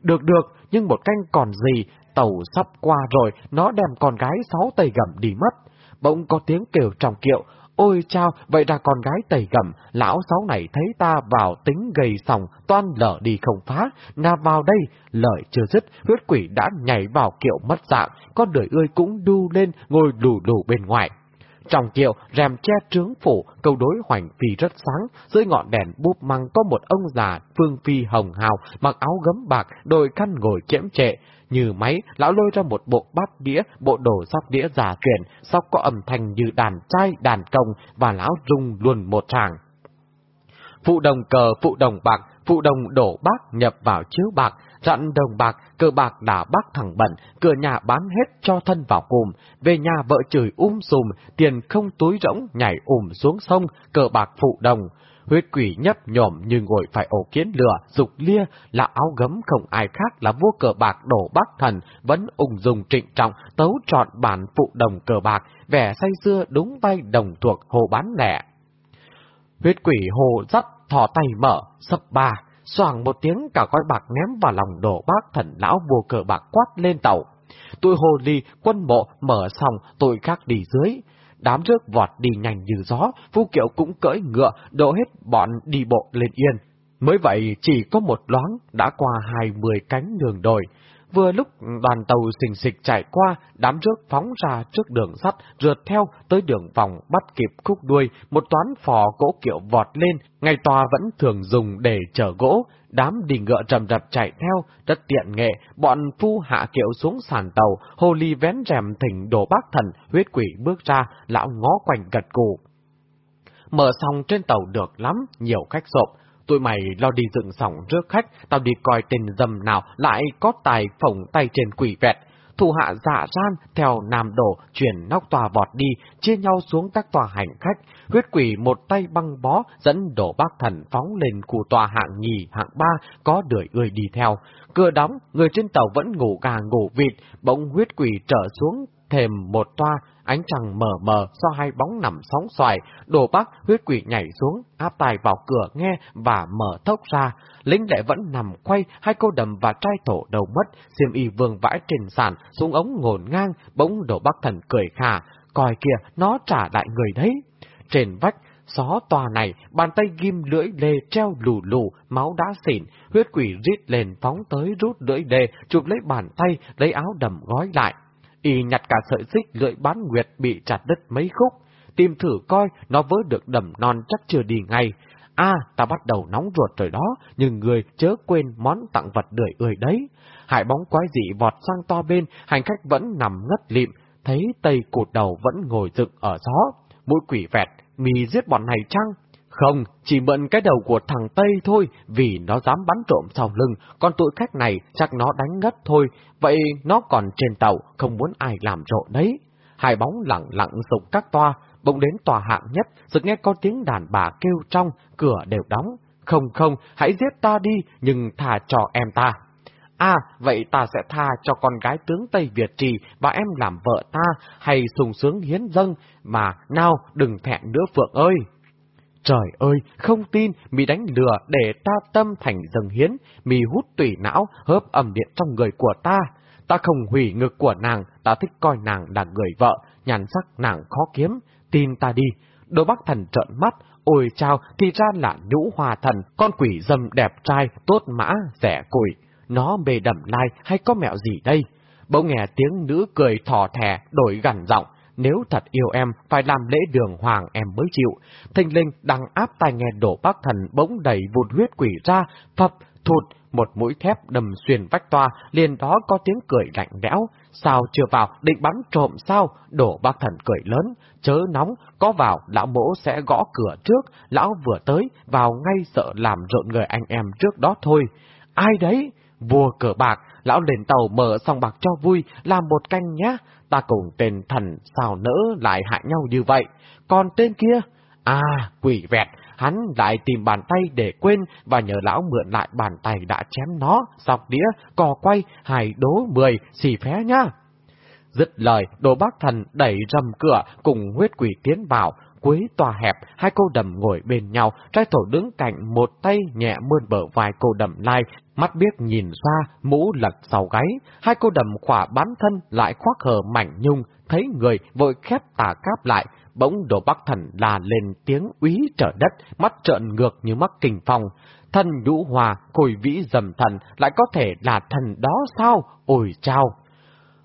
Được được, nhưng một canh còn gì, tàu sắp qua rồi, nó đem con gái sáu tay gầm đi mất. Bỗng có tiếng kêu trong kiệu, ôi chao, vậy ra con gái tầy gầm, lão sáu này thấy ta vào tính gầy sòng, toan lở đi không phá, na vào đây, Lời chưa dứt, huyết quỷ đã nhảy vào kiệu mất dạng, con đời ươi cũng đu lên, ngồi lù lù bên ngoài. Trong kiệu, rèm che trướng phủ, câu đối hoành phi rất sáng, dưới ngọn đèn búp măng có một ông già phương phi hồng hào, mặc áo gấm bạc, đôi khăn ngồi chễm trệ. Như máy, lão lôi ra một bộ bát đĩa, bộ đồ sắp đĩa giả truyền, sóc có âm thanh như đàn trai, đàn công, và lão rung luôn một tràng. Phụ đồng cờ, phụ đồng bạc, phụ đồng đổ bác nhập vào chiếu bạc, Dặn đồng bạc, cờ bạc đã bắt thẳng bận, cửa nhà bán hết cho thân vào cùng, về nhà vợ chửi um sùm, tiền không túi rỗng nhảy ùm xuống sông, cờ bạc phụ đồng. huyết quỷ nhấp nhổm như ngồi phải ổ kiến lửa, dục lia, là áo gấm không ai khác là vua cờ bạc đổ bác thần, vẫn ung dung trịnh trọng, tấu trọn bản phụ đồng cờ bạc, vẻ say xưa đúng tay đồng thuộc hồ bán lẻ. Huyết quỷ hồ dắt thò tay mở, sập ba, Soảng một tiếng cả gói bạc ném vào lòng đổ bác thần lão vua cờ bạc quát lên tàu. Tụi hồ ly quân bộ mở xong tụi khác đi dưới. Đám rước vọt đi nhanh như gió, phu kiệu cũng cưỡi ngựa, đổ hết bọn đi bộ lên yên. Mới vậy chỉ có một loáng đã qua hai mươi cánh đường đồi. Vừa lúc đoàn tàu xình xịch chạy qua, đám rước phóng ra trước đường sắt, rượt theo tới đường vòng bắt kịp khúc đuôi, một toán phò gỗ kiệu vọt lên, ngày tòa vẫn thường dùng để chở gỗ, đám đi ngựa trầm rập chạy theo, rất tiện nghệ, bọn phu hạ kiệu xuống sàn tàu, hồ ly vén rèm thỉnh đồ bác thần, huyết quỷ bước ra, lão ngó quanh gật cù. Mở xong trên tàu được lắm, nhiều khách sộp, Tụi mày lo đi dựng sỏng rước khách, tao đi coi tên dầm nào lại có tài phổng tay trên quỷ vẹt. Thủ hạ dạ gian theo nam đổ chuyển nóc tòa vọt đi, chia nhau xuống các tòa hành khách. Huyết quỷ một tay băng bó dẫn đổ bác thần phóng lên khu tòa hạng nhì, hạng ba, có đuổi người đi theo. Cửa đóng, người trên tàu vẫn ngủ gà ngủ vịt, bỗng huyết quỷ trở xuống thềm một toa, ánh trăng mờ mờ do hai bóng nằm sóng xoài, đồ bắc huyết quỷ nhảy xuống, áp tài vào cửa nghe và mở thốc ra. Lính lệ vẫn nằm quay, hai cô đầm và trai thổ đầu mất, xiêm y vương vãi trên sàn, xuống ống ngổn ngang, bỗng đồ bắc thần cười khà, coi kìa, nó trả lại người đấy. Trên vách, xó tòa này, bàn tay ghim lưỡi lê treo lù lù, máu đã xỉn, huyết quỷ rít lên phóng tới rút lưỡi lê, chụp lấy bàn tay, lấy áo đầm gói lại. Y nhặt cả sợi xích lưỡi bán nguyệt bị chặt đứt mấy khúc, tìm thử coi nó vỡ được đầm non chắc chưa đi ngay. À, ta bắt đầu nóng ruột rồi đó, nhưng người chớ quên món tặng vật đười ươi đấy. Hải bóng quái dị vọt sang to bên, hành khách vẫn nằm ngất lịm, thấy tây cụt đầu vẫn ngồi dựng ở gió. Mũi quỷ vẹt, mì giết bọn này chăng? Không, chỉ mượn cái đầu của thằng Tây thôi, vì nó dám bắn trộm sau lưng, còn tụi khách này chắc nó đánh ngất thôi, vậy nó còn trên tàu, không muốn ai làm rộ đấy. Hai bóng lặng lặng sụp các toa, bỗng đến tòa hạng nhất, sự nghe có tiếng đàn bà kêu trong, cửa đều đóng. Không không, hãy giết ta đi, nhưng thà cho em ta. À, vậy ta sẽ tha cho con gái tướng Tây Việt Trì và em làm vợ ta, hay sùng sướng hiến dâng, mà nào đừng thẹn nữa Phượng ơi. Trời ơi, không tin, mì đánh lừa để ta tâm thành dâng hiến, mì hút tủy não, hớp ẩm điện trong người của ta. Ta không hủy ngực của nàng, ta thích coi nàng là người vợ, nhàn sắc nàng khó kiếm, tin ta đi. Đôi Bắc Thần trợn mắt, ôi chao, thì ra là nhũ hòa thần, con quỷ dâm đẹp trai, tốt mã, rẻ củi. Nó bề đầm lai hay có mẹo gì đây? Bỗng nghe tiếng nữ cười thò thè, đổi gằn giọng, nếu thật yêu em, phải làm lễ đường hoàng em mới chịu. Thanh linh đang áp tai nghe đổ bác thần bỗng đẩy vụt huyết quỷ ra, phập, thụt, một mũi thép đầm xuyên vách toa, liền đó có tiếng cười lạnh lẽo. Sao chưa vào, định bắn trộm sao? Đổ bác thần cười lớn, chớ nóng, có vào, lão mỗ sẽ gõ cửa trước, lão vừa tới, vào ngay sợ làm rộn người anh em trước đó thôi. Ai đấy? Vua cờ bạc, lão lên tàu mở xong bạc cho vui, làm một canh nhá, ta cùng tên thần sao nỡ lại hại nhau như vậy. Còn tên kia, à, quỷ vẹt, hắn lại tìm bàn tay để quên và nhờ lão mượn lại bàn tay đã chém nó, sọc đĩa, cò quay, hài đố mười, xì phé nhá. Dứt lời, đồ bác thần đẩy rầm cửa cùng huyết quỷ tiến vào, Quế tòa hẹp, hai cô đầm ngồi bên nhau, trai thổ đứng cạnh một tay nhẹ mơn bờ vai cô đầm lai, mắt biết nhìn ra, mũ lật sau gáy, hai cô đầm khỏa bán thân lại khoác hờ mảnh nhung, thấy người vội khép tà cáp lại, bỗng đồ bắc thần là lên tiếng úy trở đất, mắt trợn ngược như mắc kình phong. Thần nhũ hòa, khôi vĩ dầm thần, lại có thể là thần đó sao? Ôi chao!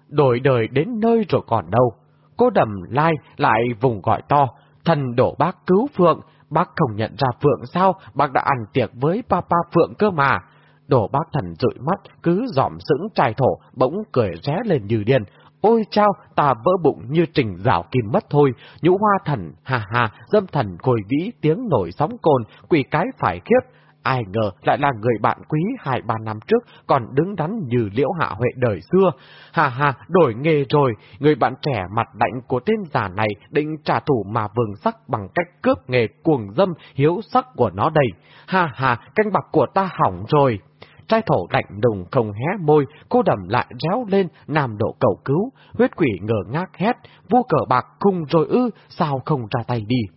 Đổi đời đến nơi rồi còn đâu. Cô đầm lai lại vùng gọi to, thần đổ bác cứu Phượng, bác không nhận ra Phượng sao, bác đã ăn tiệc với Papa Phượng cơ mà. Đổ bác thần rụi mắt, cứ dòm sững trai thổ, bỗng cười ré lên như điên. Ôi chao, ta vỡ bụng như trình rào kim mất thôi, nhũ hoa thần, hà hà, dâm thần cồi vĩ tiếng nổi sóng cồn, quỷ cái phải khiếp ai ngờ lại là người bạn quý hai ba năm trước còn đứng đắn như liễu hạ huệ đời xưa. Hà hà, đổi nghề rồi, người bạn trẻ mặt lạnh của tên già này định trả thù mà vương sắc bằng cách cướp nghề cuồng dâm hiếu sắc của nó đây. Hà hà, canh bạc của ta hỏng rồi. Trai thổ lạnh đùng không hé môi, cô đầm lại réo lên, nam độ cầu cứu, huyết quỷ ngờ ngác hét, vua cờ bạc cung rồi ư, sao không ra tay đi.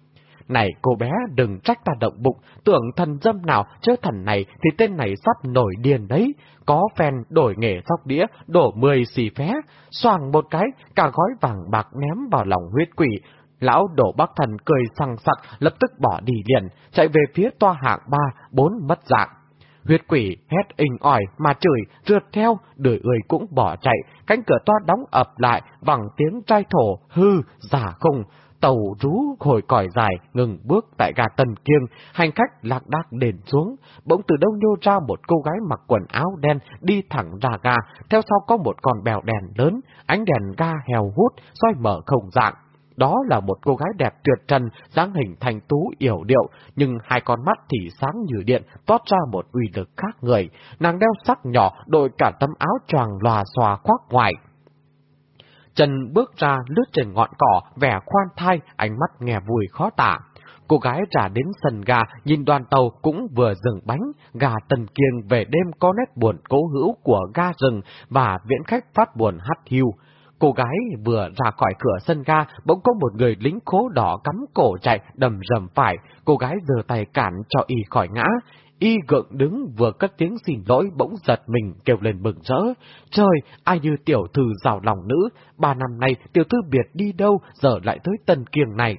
Này cô bé đừng trách ta động bụng, tưởng thần dâm nào chứ thần này thì tên này sắp nổi điên đấy. Có phen đổi nghề sóc đĩa, đổ mười xì phé, xoàng một cái, cả gói vàng bạc ném vào lòng huyết quỷ. Lão đổ bắc thần cười sằng sặc, lập tức bỏ đi liền, chạy về phía toa hạng ba, bốn mất dạng. Huyết quỷ hét inh ỏi mà chửi, rượt theo, đời người cũng bỏ chạy, cánh cửa toa đóng ập lại, bằng tiếng trai thổ, hư, giả khùng tàu rú hồi còi dài, ngừng bước tại ga Tân Kiêng, hành khách lạc đác đền xuống, bỗng từ đâu nhô ra một cô gái mặc quần áo đen đi thẳng ra ga, theo sau có một con bèo đèn lớn, ánh đèn ga hèo hút, soi mở không dạng. Đó là một cô gái đẹp tuyệt trần, dáng hình thành tú yểu điệu, nhưng hai con mắt thì sáng như điện, toát ra một uy lực khác người. Nàng đeo sắc nhỏ, đội cả tấm áo choàng lòa xòa khoác ngoài chân bước ra lướt trên ngọn cỏ, vẻ khoan thai, ánh mắt nghe vui khó tả. Cô gái trả đến sân ga, nhìn đoàn tàu cũng vừa dừng bánh, gà tần kiêng về đêm có nét buồn cố hữu của ga rừng và viễn khách phát buồn hắt hiu. Cô gái vừa ra khỏi cửa sân ga, bỗng có một người lính khố đỏ cắm cổ chạy, đầm rầm phải. Cô gái giơ tay cản cho y khỏi ngã. Y gượng đứng vừa cất tiếng xin lỗi bỗng giật mình kêu lên mừng rỡ. Trời, ai như tiểu thư giàu lòng nữ, ba năm nay tiểu thư biệt đi đâu, giờ lại tới tân kiềng này.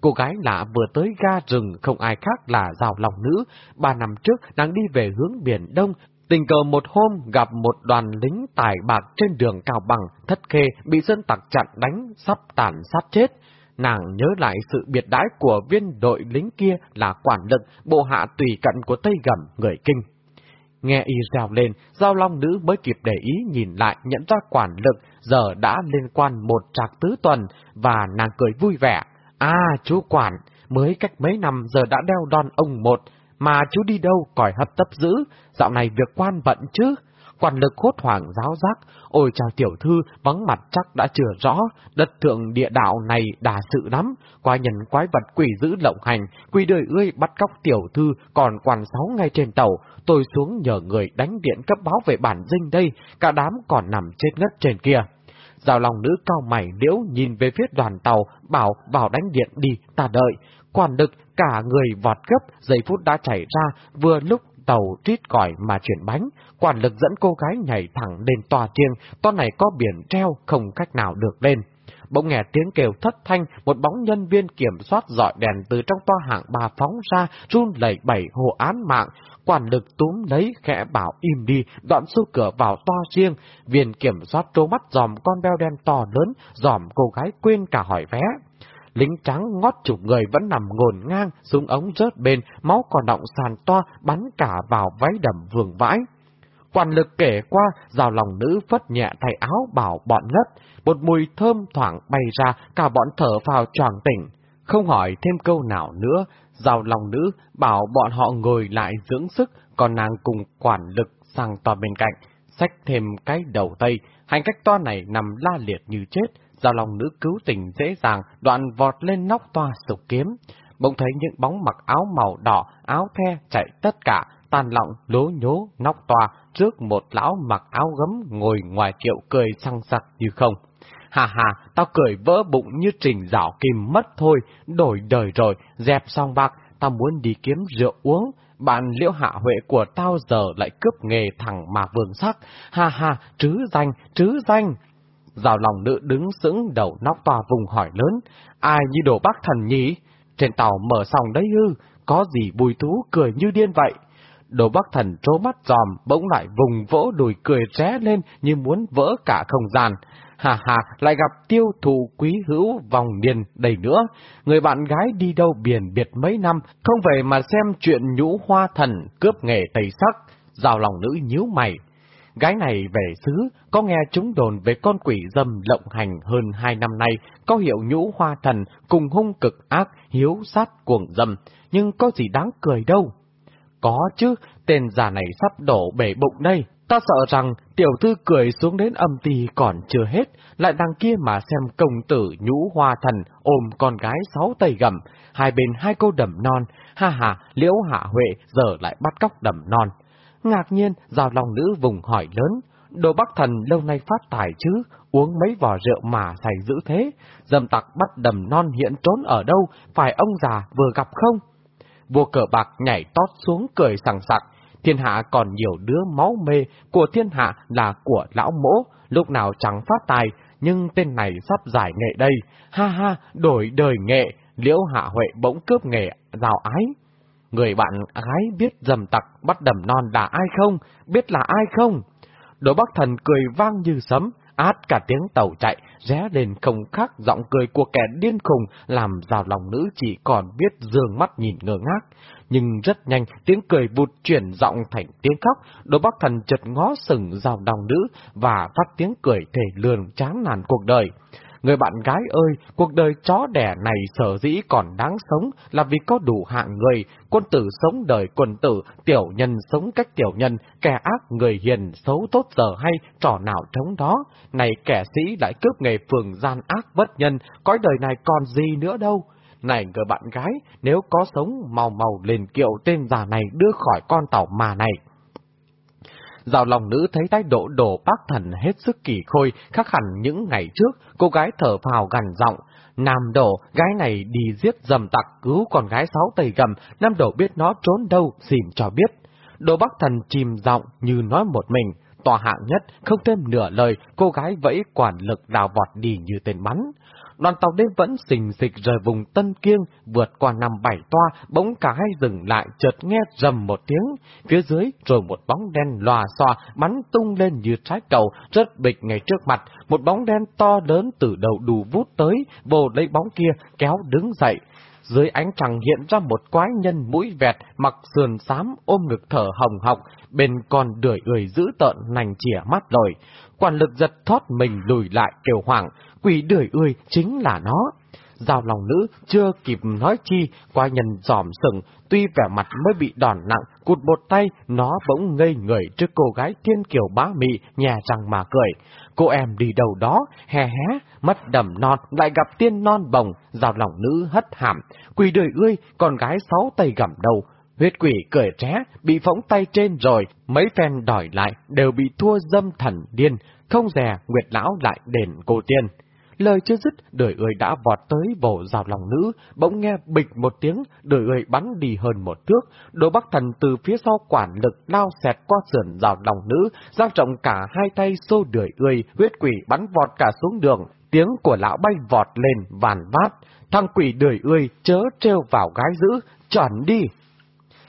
Cô gái lạ vừa tới ga rừng không ai khác là giàu lòng nữ. Ba năm trước đang đi về hướng biển Đông, Tình cờ một hôm gặp một đoàn lính tài bạc trên đường Cao Bằng, thất khê, bị dân tặc chặn đánh, sắp tàn sát chết. Nàng nhớ lại sự biệt đái của viên đội lính kia là quản lực, bộ hạ tùy cận của Tây Gầm, người kinh. Nghe y rào lên, giao long nữ mới kịp để ý nhìn lại nhận ra quản lực giờ đã liên quan một trạc tứ tuần, và nàng cười vui vẻ. À, chú quản, mới cách mấy năm giờ đã đeo đòn ông một, mà chú đi đâu còi hấp tấp dữ dạo này việc quan bận chứ. Quản lực hốt hoảng giáo giác, ôi chào tiểu thư, vắng mặt chắc đã chừa rõ, đất thượng địa đạo này đà sự lắm, qua nhân quái vật quỷ giữ lộng hành, quỷ đời ươi bắt cóc tiểu thư, còn quản sáu ngay trên tàu, tôi xuống nhờ người đánh điện cấp báo về bản dinh đây, cả đám còn nằm chết ngất trên kia. Giao lòng nữ cao mày liễu nhìn về phía đoàn tàu, bảo vào đánh điện đi, ta đợi. Quản lực, cả người vọt gấp, giây phút đã chảy ra, vừa lúc tàu trít còi mà chuyển bánh, quản lực dẫn cô gái nhảy thẳng lên tòa chiêng, toa này có biển treo, không cách nào được lên. Bỗng nghe tiếng kêu thất thanh, một bóng nhân viên kiểm soát dọi đèn từ trong toa hạng bà phóng ra, run lẩy bẩy hồ án mạng, quản lực túm lấy khẽ bảo im đi, đoạn xô cửa vào toa riêng, viên kiểm soát trố mắt dòm con beo đen to lớn, dòm cô gái quên cả hỏi vé lính trắng ngót chục người vẫn nằm ngồn ngang, súng ống rớt bên, máu còn động sàn toa, bắn cả vào váy đầm vương vãi. Quản lực kể qua, rào lòng nữ phất nhẹ tay áo bảo bọn ngất, một mùi thơm thoảng bay ra, cả bọn thở vào tròn tỉnh. Không hỏi thêm câu nào nữa, rào lòng nữ bảo bọn họ ngồi lại dưỡng sức, còn nàng cùng quản lực sang tòa bên cạnh, xách thêm cái đầu tây, hành cách toa này nằm la liệt như chết, Giao lòng nữ cứu tình dễ dàng, đoạn vọt lên nóc toa sục kiếm. Bỗng thấy những bóng mặc áo màu đỏ, áo the chạy tất cả, tàn lọng lố nhố nóc toa trước một lão mặc áo gấm ngồi ngoài kiệu cười sang sặc như không. Hà hà, tao cười vỡ bụng như trình rảo kim mất thôi, đổi đời rồi, dẹp xong bạc, tao muốn đi kiếm rượu uống. Bạn liễu hạ huệ của tao giờ lại cướp nghề thẳng mà vương sắc. Ha ha, trứ danh, trứ danh. Rào lòng nữ đứng sững đầu nóc tòa vùng hỏi lớn, ai như đồ bác thần nhỉ? Trên tàu mở sòng đấy ư, có gì bùi thú cười như điên vậy? Đồ bác thần trố mắt giòm, bỗng lại vùng vỗ đùi cười ré lên như muốn vỡ cả không gian. Hà hà, lại gặp tiêu thụ quý hữu vòng điền đầy nữa. Người bạn gái đi đâu biển biệt mấy năm, không về mà xem chuyện nhũ hoa thần cướp nghề tây sắc. Rào lòng nữ nhíu mày, Gái này về xứ, có nghe chúng đồn về con quỷ dâm lộng hành hơn hai năm nay, có hiệu nhũ hoa thần, cùng hung cực ác, hiếu sát cuồng dâm, nhưng có gì đáng cười đâu. Có chứ, tên già này sắp đổ bể bụng đây. Ta sợ rằng tiểu thư cười xuống đến âm tì còn chưa hết, lại đằng kia mà xem công tử nhũ hoa thần ôm con gái sáu tay gầm, hai bên hai cô đầm non, ha ha, liễu hạ huệ giờ lại bắt cóc đầm non. Ngạc nhiên, rào lòng nữ vùng hỏi lớn, đồ bắc thần lâu nay phát tài chứ, uống mấy vò rượu mà say dữ thế, dầm tặc bắt đầm non hiện trốn ở đâu, phải ông già vừa gặp không? Vua cờ bạc nhảy tót xuống cười sằng sặc, thiên hạ còn nhiều đứa máu mê, của thiên hạ là của lão mỗ, lúc nào chẳng phát tài, nhưng tên này sắp giải nghệ đây, ha ha, đổi đời nghệ, liễu hạ huệ bỗng cướp nghề, rào ái. Người bạn gái biết dầm tặc bắt đầm non là ai không, biết là ai không? Đỗ Bắc Thần cười vang như sấm, át cả tiếng tàu chạy, ré lên không khác giọng cười của kẻ điên khùng, làm rào lòng nữ chỉ còn biết dương mắt nhìn ngơ ngác. Nhưng rất nhanh, tiếng cười vụt chuyển giọng thành tiếng khóc, đỗ bắc thần chợt ngó sừng rào lòng nữ và phát tiếng cười thể lường chán nản cuộc đời. Người bạn gái ơi, cuộc đời chó đẻ này sở dĩ còn đáng sống là vì có đủ hạng người, quân tử sống đời quân tử, tiểu nhân sống cách tiểu nhân, kẻ ác người hiền, xấu tốt giờ hay, trò nào trống đó. Này kẻ sĩ lại cướp nghề phường gian ác bất nhân, cõi đời này còn gì nữa đâu. Này người bạn gái, nếu có sống, màu màu lên kiệu tên già này đưa khỏi con tàu mà này. Giao lòng nữ thấy thái độ đổ bác thần hết sức kỳ khôi, khác hẳn những ngày trước, cô gái thở phào gần giọng. Nam đổ, gái này đi giết dầm tặc cứu con gái sáu tầy gầm, Nam đổ biết nó trốn đâu, xìm cho biết. Đồ bác thần chìm giọng như nói một mình, tòa hạng nhất, không thêm nửa lời, cô gái vẫy quản lực đào vọt đi như tên bắn đoàn tàu đêm vẫn xình xịch rời vùng Tân Kiêng, vượt qua năm bảy toa, bỗng cả hai dừng lại, chợt nghe rầm một tiếng, phía dưới rồi một bóng đen lòa xòa bắn tung lên như trái cầu, rất bịch ngay trước mặt, một bóng đen to lớn từ đầu đù vút tới, vô lấy bóng kia, kéo đứng dậy. Dưới ánh trăng hiện ra một quái nhân mũi vẹt, mặc sườn xám, ôm ngực thở hồng hộc, bên còn đuổi ười giữ tợn nành chỉa mắt lồi. Quản lực giật thoát mình lùi lại kêu hoảng, quỷ đưởi ươi chính là nó. Giao lòng nữ chưa kịp nói chi, qua nhân giòm sừng, tuy vẻ mặt mới bị đòn nặng, cụt một tay, nó bỗng ngây người trước cô gái thiên kiều bá mị, nhà răng mà cười. Cô em đi đâu đó, hè hé, mất đầm non, lại gặp tiên non bồng, giao lòng nữ hất hàm, quỷ đời ươi, con gái sáu tay gặm đầu, Huyết quỷ cười tré, bị phóng tay trên rồi, mấy phen đòi lại, đều bị thua dâm thần điên, không dè, Nguyệt Lão lại đền cô tiên. Lời chưa dứt, đời ơi đã vọt tới vồ rào lòng nữ, bỗng nghe bịch một tiếng, đời ơi bắn đi hơn một thước. Đỗ Bắc Thần từ phía sau quản lực lao xẹt qua sườn rào lòng nữ, giang trọng cả hai tay xô đời ơi, huyết quỷ bắn vọt cả xuống đường. Tiếng của lão bay vọt lên, vàn vát. Thằng quỷ đời ơi chớ treo vào gái giữ, tròn đi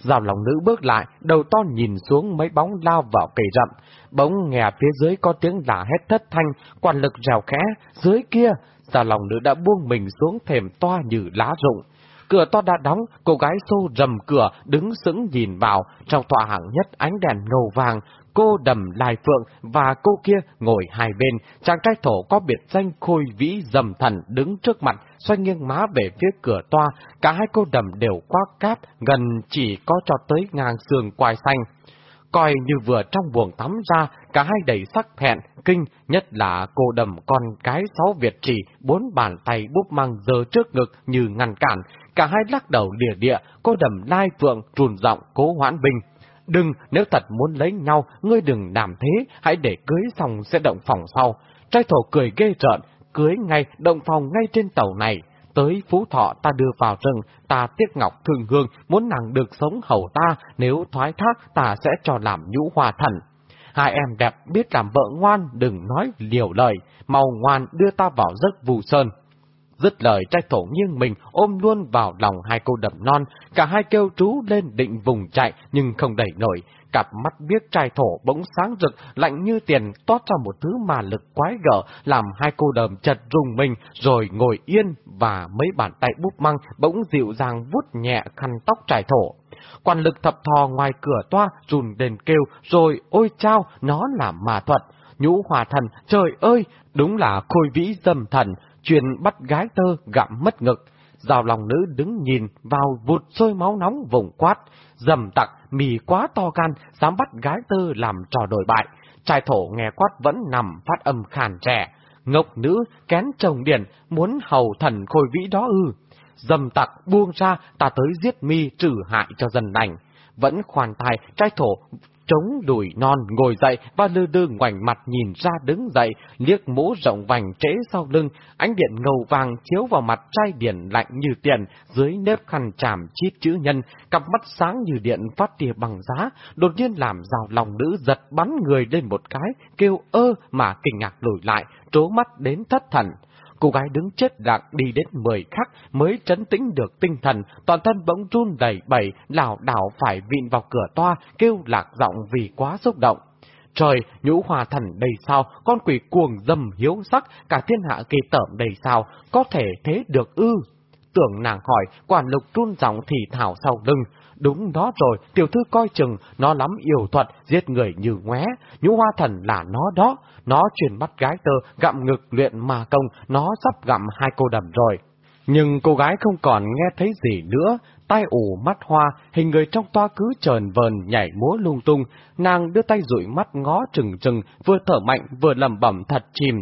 giao lòng nữ bước lại, đầu to nhìn xuống mấy bóng lao vào cây rậm. Bỗng nghe phía dưới có tiếng lả hét thất thanh, quan lực rào khẽ, dưới kia, giao lòng nữ đã buông mình xuống thềm toa như lá rụng. Cửa to đã đóng, cô gái xô rầm cửa, đứng sững nhìn vào, trong tòa hạng nhất ánh đèn ngầu vàng, cô đầm lai phượng và cô kia ngồi hai bên, chàng trai thổ có biệt danh khôi vĩ dầm thần đứng trước mặt, xoay nghiêng má về phía cửa toa, cả hai cô đầm đều quá cáp, gần chỉ có cho tới ngang xương quai xanh. Coi như vừa trong buồng tắm ra, cả hai đầy sắc thẹn, kinh, nhất là cô đầm con cái sáu Việt trì, bốn bàn tay búp mang giờ trước ngực như ngăn cản, cả hai lắc đầu lìa địa, cô đầm lai phượng, trùn giọng cố hoãn bình. Đừng, nếu thật muốn lấy nhau, ngươi đừng làm thế, hãy để cưới xong sẽ động phòng sau. Trai thổ cười ghê trợn, cưới ngay, động phòng ngay trên tàu này. Tới Phú Thọ ta đưa vào rừng, ta tiếc ngọc thường hương, muốn nàng được sống hầu ta, nếu thoái thác ta sẽ cho làm nhũ hòa thần. Hai em đẹp biết làm vợ ngoan, đừng nói liều lời, mau ngoan đưa ta vào giấc vù sơn. Dứt lời trai thổ nghiêng mình ôm luôn vào lòng hai cô đầm non, cả hai kêu trú lên định vùng chạy nhưng không đẩy nổi. Cặp mắt biết trai thổ bỗng sáng rực, lạnh như tiền toát ra một thứ mà lực quái gở, làm hai cô đờm chật rùng mình, rồi ngồi yên và mấy bàn tay búp măng bỗng dịu dàng vuốt nhẹ khăn tóc trai thổ. Quan lực thập thò ngoài cửa toa, rùn đền kêu, rồi ôi chao, nó là mà thuật. Nhũ hòa thần, trời ơi, đúng là khôi vĩ dâm thần, chuyện bắt gái tơ gặm mất ngực. Rào lòng nữ đứng nhìn vào vụt sôi máu nóng vùng quát, dầm tặc, mì quá to gan, dám bắt gái tư làm trò đổi bại. Trai thổ nghe quát vẫn nằm phát âm khàn trẻ. Ngốc nữ, kén chồng điển, muốn hầu thần khôi vĩ đó ư. Dầm tặc buông ra, ta tới giết mi trừ hại cho dân lành. Vẫn khoan tài, trai thổ chống đùi non ngồi dậy và lư đư ngoảnh mặt nhìn ra đứng dậy, liếc mũ rộng vành trễ sau lưng, ánh điện ngầu vàng chiếu vào mặt trai điển lạnh như tiền, dưới nếp khăn chàm chít chữ nhân, cặp mắt sáng như điện phát tia bằng giá, đột nhiên làm rào lòng nữ giật bắn người lên một cái, kêu ơ mà kinh ngạc lùi lại, trố mắt đến thất thần. Cô gái đứng chết lặng đi đến mười khắc mới trấn tĩnh được tinh thần, toàn thân bỗng run đầy bẩy, lảo đảo phải vịn vào cửa toa, kêu lạc giọng vì quá xúc động. Trời, nhũ hòa thần đầy sao, con quỷ cuồng dâm hiếu sắc, cả thiên hạ kỳ tởm đầy sao, có thể thế được ư? Tưởng nàng hỏi, quản lục run giọng thì thảo sau lưng. Đúng đó rồi, tiểu thư coi chừng, nó lắm yêu thuật, giết người như ngoé. Nhũ hoa thần là nó đó, nó truyền bắt gái tơ, gặm ngực luyện mà công, nó sắp gặm hai cô đầm rồi. Nhưng cô gái không còn nghe thấy gì nữa, tai ủ mắt hoa, hình người trong toa cứ trờn vờn nhảy múa lung tung, nàng đưa tay dụi mắt ngó trừng trừng, vừa thở mạnh vừa lầm bẩm thật chìm.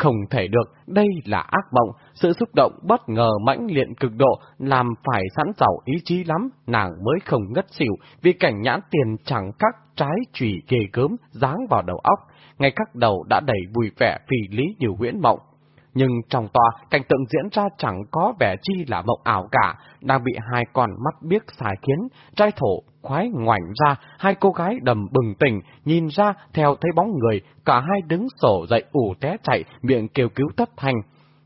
Không thể được, đây là ác mộng, sự xúc động bất ngờ mãnh liệt cực độ, làm phải sẵn giàu ý chí lắm, nàng mới không ngất xỉu, vì cảnh nhãn tiền chẳng các trái chùy ghê gớm, dáng vào đầu óc, ngay các đầu đã đầy vui vẻ phi lý nhiều huyễn mộng. Nhưng trong tòa, cảnh tượng diễn ra chẳng có vẻ chi là mộng ảo cả, đang bị hai con mắt biếc xài khiến, trai thổ khoái ngoảnh ra, hai cô gái đầm bừng tỉnh, nhìn ra theo thấy bóng người, cả hai đứng sổ dậy ủ té chạy, miệng kêu cứu thất thành.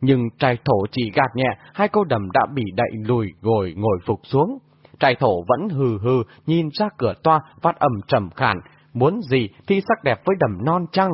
Nhưng trai thổ chỉ gạt nhẹ, hai cô đầm đã bị đậy lùi ngồi ngồi phục xuống. Trai thổ vẫn hừ hừ, nhìn ra cửa toa, phát âm trầm khản, muốn gì thì sắc đẹp với đầm non trăng.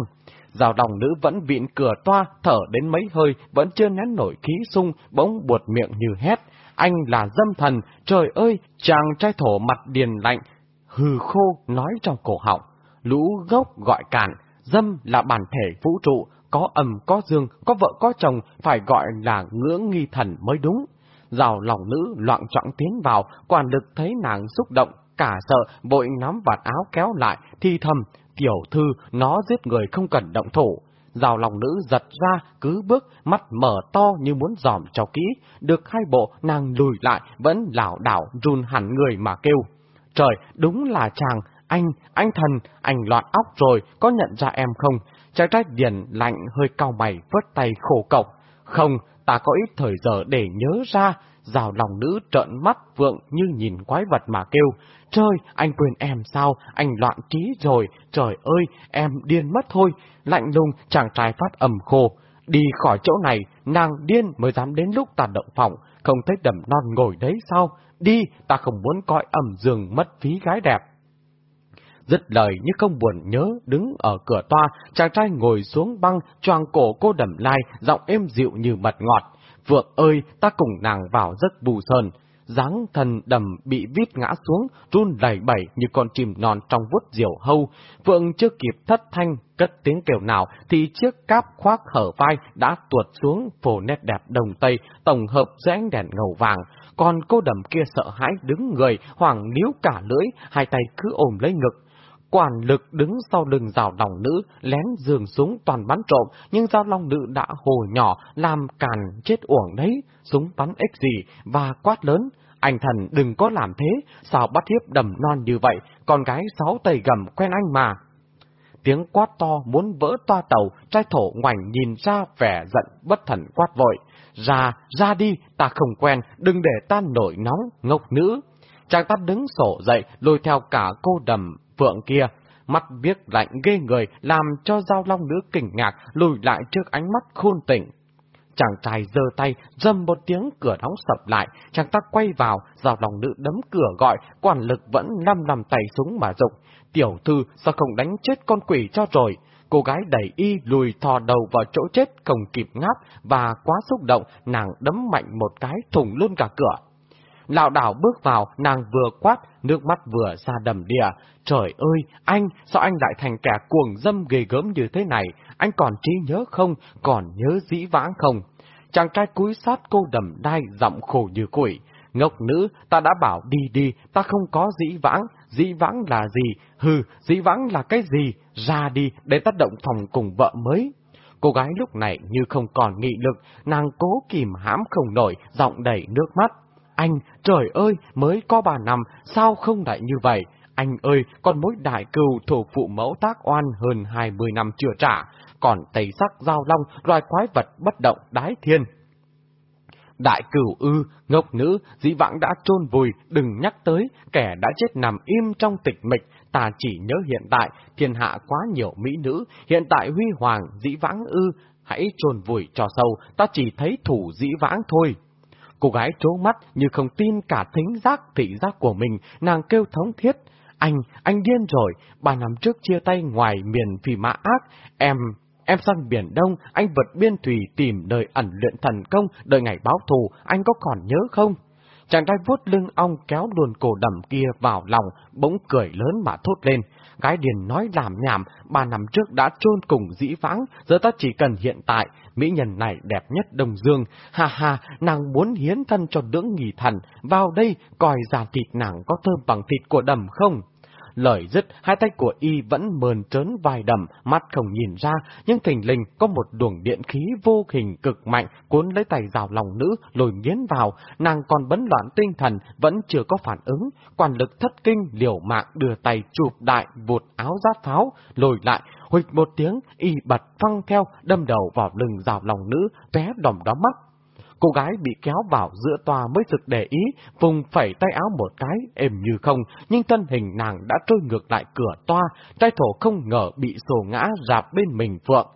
Rào đồng nữ vẫn vịn cửa toa, thở đến mấy hơi, vẫn chưa nén nổi khí sung, bỗng buột miệng như hét. Anh là dâm thần, trời ơi, chàng trai thổ mặt điền lạnh, hừ khô nói trong cổ họng. Lũ gốc gọi cản, dâm là bản thể vũ trụ, có âm có dương, có vợ có chồng, phải gọi là ngưỡng nghi thần mới đúng. Rào lòng nữ loạn trọng tiến vào, quản lực thấy nàng xúc động, cả sợ, vội nắm vạt áo kéo lại, thi thầm, tiểu thư, nó giết người không cần động thủ. Rào lòng nữ giật ra, cứ bước, mắt mở to như muốn dòm cho kỹ, được hai bộ nàng lùi lại, vẫn lảo đảo run hẳn người mà kêu. Trời, đúng là chàng, anh, anh thần, anh loạn óc rồi, có nhận ra em không? Trái trái điển lạnh hơi cao mày, vớt tay khổ cộc. Không, ta có ít thời giờ để nhớ ra, rào lòng nữ trợn mắt vượng như nhìn quái vật mà kêu. Trời, anh quên em sao, anh loạn trí rồi, trời ơi, em điên mất thôi. Lạnh lùng, chàng trai phát ẩm khô. Đi khỏi chỗ này, nàng điên mới dám đến lúc ta động phòng, không thấy đầm non ngồi đấy sao? Đi, ta không muốn coi ẩm giường mất phí gái đẹp. Dứt lời như không buồn nhớ, đứng ở cửa toa, chàng trai ngồi xuống băng, choàng cổ cô đầm lai, giọng êm dịu như mật ngọt. Vượng ơi, ta cùng nàng vào giấc bù sơn. dáng thần đầm bị vít ngã xuống, run lẩy bẩy như con chim non trong vuốt diều hâu. Vượng chưa kịp thất thanh, cất tiếng kêu nào, thì chiếc cáp khoác hở vai đã tuột xuống phổ nét đẹp đồng tây, tổng hợp giữa ánh đèn ngầu vàng. Còn cô đầm kia sợ hãi đứng người, hoảng níu cả lưỡi, hai tay cứ ôm lấy ngực. Quản lực đứng sau lưng rào lòng nữ, lén giường súng toàn bắn trộm, nhưng giao long nữ đã hồ nhỏ, làm càn chết uổng đấy, súng bắn ích gì, và quát lớn. Anh thần đừng có làm thế, sao bắt hiếp đầm non như vậy, con gái sáu tay gầm quen anh mà. Tiếng quát to muốn vỡ toa tàu, trai thổ ngoảnh nhìn ra vẻ giận bất thần quát vội. Ra, ra đi, ta không quen, đừng để ta nổi nóng, ngốc nữ. Chàng ta đứng sổ dậy, lôi theo cả cô đầm phượng kia, mắt biếc lạnh ghê người, làm cho giao long nữ kinh ngạc, lùi lại trước ánh mắt khôn tỉnh. Chàng trai giơ tay, dâm một tiếng cửa đóng sập lại, chàng ta quay vào, giao lòng nữ đấm cửa gọi, quản lực vẫn năm nằm tay súng mà rụng. Tiểu thư sao không đánh chết con quỷ cho rồi? Cô gái đẩy y lùi thò đầu vào chỗ chết không kịp ngáp và quá xúc động, nàng đấm mạnh một cái thủng luôn cả cửa. Lão đảo bước vào, nàng vừa quát, nước mắt vừa ra đầm đìa. Trời ơi, anh, sao anh lại thành kẻ cuồng dâm ghê gớm như thế này? Anh còn trí nhớ không? Còn nhớ dĩ vãng không? chàng trai cúi sát cô đầm đai giọng khổ như quỷ. Ngốc nữ, ta đã bảo đi đi, ta không có dĩ vãng, dĩ vãng là gì? Hừ, dĩ vãng là cái gì? Ra đi, để ta động phòng cùng vợ mới. Cô gái lúc này như không còn nghị lực, nàng cố kìm hãm không nổi, giọng đầy nước mắt. Anh, trời ơi, mới có bà năm, sao không đại như vậy? Anh ơi, con mối đại cừu thủ phụ mẫu tác oan hơn hai mươi năm chưa trả, còn tẩy sắc giao long, loài quái vật bất động đái thiên. Đại cửu ư, ngốc nữ, dĩ vãng đã chôn vùi, đừng nhắc tới, kẻ đã chết nằm im trong tịch mịch, ta chỉ nhớ hiện tại, thiên hạ quá nhiều mỹ nữ, hiện tại huy hoàng, dĩ vãng ư, hãy chôn vùi cho sâu, ta chỉ thấy thủ dĩ vãng thôi. Cô gái trố mắt như không tin cả thính giác thị giác của mình, nàng kêu thống thiết. Anh, anh điên rồi, ba năm trước chia tay ngoài miền phì mã ác, em, em sang biển Đông, anh vượt biên thủy tìm đời ẩn luyện thần công, đợi ngày báo thù, anh có còn nhớ không? Chàng trai vuốt lưng ong kéo luồn cổ đầm kia vào lòng, bỗng cười lớn mà thốt lên. Gái điền nói làm nhảm, ba năm trước đã chôn cùng dĩ vãng, giờ ta chỉ cần hiện tại, mỹ nhân này đẹp nhất Đông Dương. Ha ha, nàng muốn hiến thân cho lưỡng nghỉ thần, vào đây coi già thịt nàng có thơm bằng thịt của đầm không? Lời dứt, hai tay của y vẫn mờn trớn vài đầm, mắt không nhìn ra, nhưng thình lình có một luồng điện khí vô hình cực mạnh cuốn lấy tay rào lòng nữ, lồi nghiến vào, nàng còn bấn loạn tinh thần, vẫn chưa có phản ứng, quản lực thất kinh liều mạng đưa tay chụp đại vụt áo giáp pháo, lồi lại, huỵch một tiếng, y bật phăng theo, đâm đầu vào lưng rào lòng nữ, té đỏm đó mắt. Cô gái bị kéo vào giữa tòa mới thực để ý, vùng phẩy tay áo một cái, êm như không, nhưng thân hình nàng đã trôi ngược lại cửa toa, trai thổ không ngờ bị sổ ngã rạp bên mình phượng.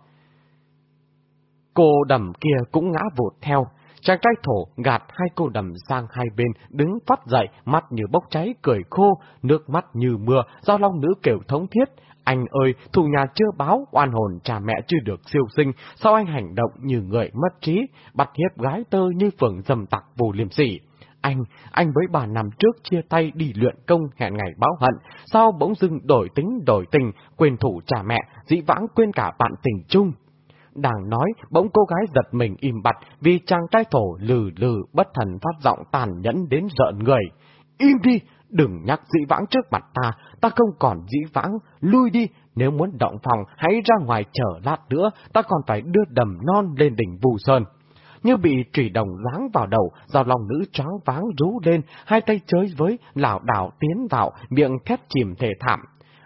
Cô đầm kia cũng ngã vụt theo, chàng trai thổ gạt hai cô đầm sang hai bên, đứng phát dậy, mắt như bốc cháy, cười khô, nước mắt như mưa, do long nữ kiểu thống thiết, anh ơi, thù nhà chưa báo, oan hồn cha mẹ chưa được siêu sinh, sao anh hành động như người mất trí, bắt hiếp gái tơ như phường dầm tặc vô liềm sỉ? Anh, anh với bà năm trước chia tay đi luyện công hẹn ngày báo hận, sao bỗng dưng đổi tính đổi tình, quên thủ cha mẹ, dĩ vãng quên cả bạn tình chung? Đang nói, bỗng cô gái giật mình im bặt vì chàng trai thổ lừ lừ bất thần phát giọng tàn nhẫn đến rợn người. Im đi, đừng nhắc dĩ vãng trước mặt ta, ta không còn dĩ vãng, lui đi, nếu muốn động phòng hãy ra ngoài chờ lát nữa, ta còn phải đưa đầm non lên đỉnh Vù Sơn. Như bị trùy đồng giáng vào đầu, do lòng nữ choáng váng rú lên, hai tay chơi với, lảo đảo tiến vào, miệng thét chìm thể thảm.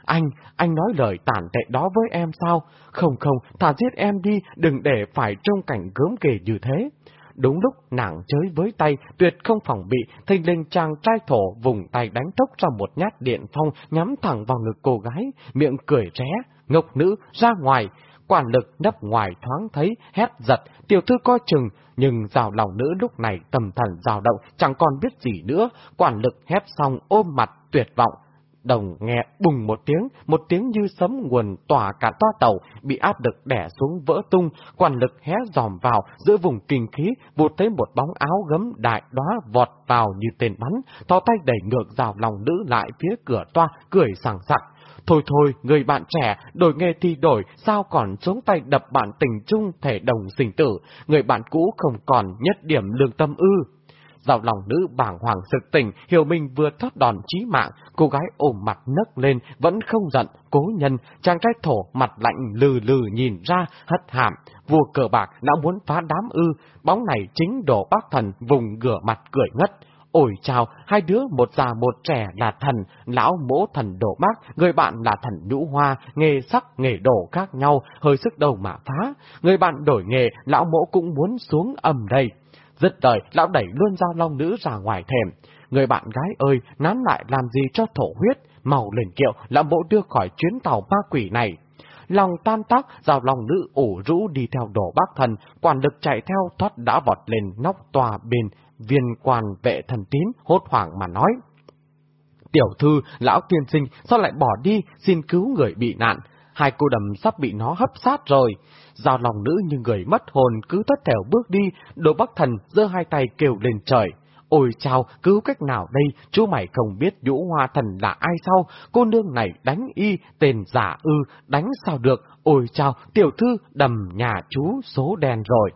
Anh, anh nói lời tàn tệ đó với em sao? Không không, thả giết em đi, đừng để phải trông cảnh gớm ghề như thế. Đúng lúc nàng chới với tay, tuyệt không phòng bị, thình linh chàng trai thổ vùng tay đánh tốc ra một nhát điện phong nhắm thẳng vào ngực cô gái, miệng cười ré, ngọc nữ ra ngoài, quản lực nấp ngoài thoáng thấy, hét giật, tiểu thư coi chừng, nhưng rào lòng nữ lúc này tầm thần rào động, chẳng còn biết gì nữa, quản lực hét xong ôm mặt tuyệt vọng, Đồng nghe bùng một tiếng, một tiếng như sấm nguồn tỏa cả toa tàu, bị áp lực đẻ xuống vỡ tung, quản lực hé dòm vào, giữa vùng kinh khí, vụt thấy một bóng áo gấm đại đóa vọt vào như tên bắn, to tay đẩy ngược rào lòng nữ lại phía cửa toa, cười sảng sặc. Thôi thôi, người bạn trẻ, đổi nghề thì đổi, sao còn chống tay đập bạn tình chung thể đồng sinh tử, người bạn cũ không còn nhất điểm lương tâm ư. Dạo lòng nữ bảng hoàng sực tỉnh, hiểu mình vừa thoát đòn chí mạng, cô gái ôm mặt nấc lên, vẫn không giận, cố nhân, chàng trai thổ mặt lạnh lừ lừ nhìn ra, hất hàm, vua cờ bạc đã muốn phá đám ư, bóng này chính đổ bác thần vùng gửa mặt cười ngất. Ôi chào, hai đứa một già một trẻ là thần, lão mỗ thần đổ bác, người bạn là thần nhũ hoa, nghề sắc, nghề đổ khác nhau, hơi sức đầu mà phá. Người bạn đổi nghề, lão mỗ cũng muốn xuống ầm đây. Dứt đời, lão đẩy luôn giao long nữ ra ngoài thềm. Người bạn gái ơi, nán lại làm gì cho thổ huyết, màu lên kiệu, lão bộ đưa khỏi chuyến tàu ma quỷ này. Lòng tan tác, giao long nữ ủ rũ đi theo đổ bác thần, quản lực chạy theo thoát đã vọt lên nóc tòa bên, viên quan vệ thần tín, hốt hoảng mà nói. Tiểu thư, lão tiên sinh, sao lại bỏ đi, xin cứu người bị nạn? Hai cô đầm sắp bị nó hấp sát rồi. Giao lòng nữ như người mất hồn cứ tất thèo bước đi, đồ bắc thần giơ hai tay kêu lên trời. Ôi chào, cứu cách nào đây, chú mày không biết nhũ hoa thần là ai sao, cô nương này đánh y, tên giả ư, đánh sao được, ôi chào, tiểu thư đầm nhà chú số đen rồi.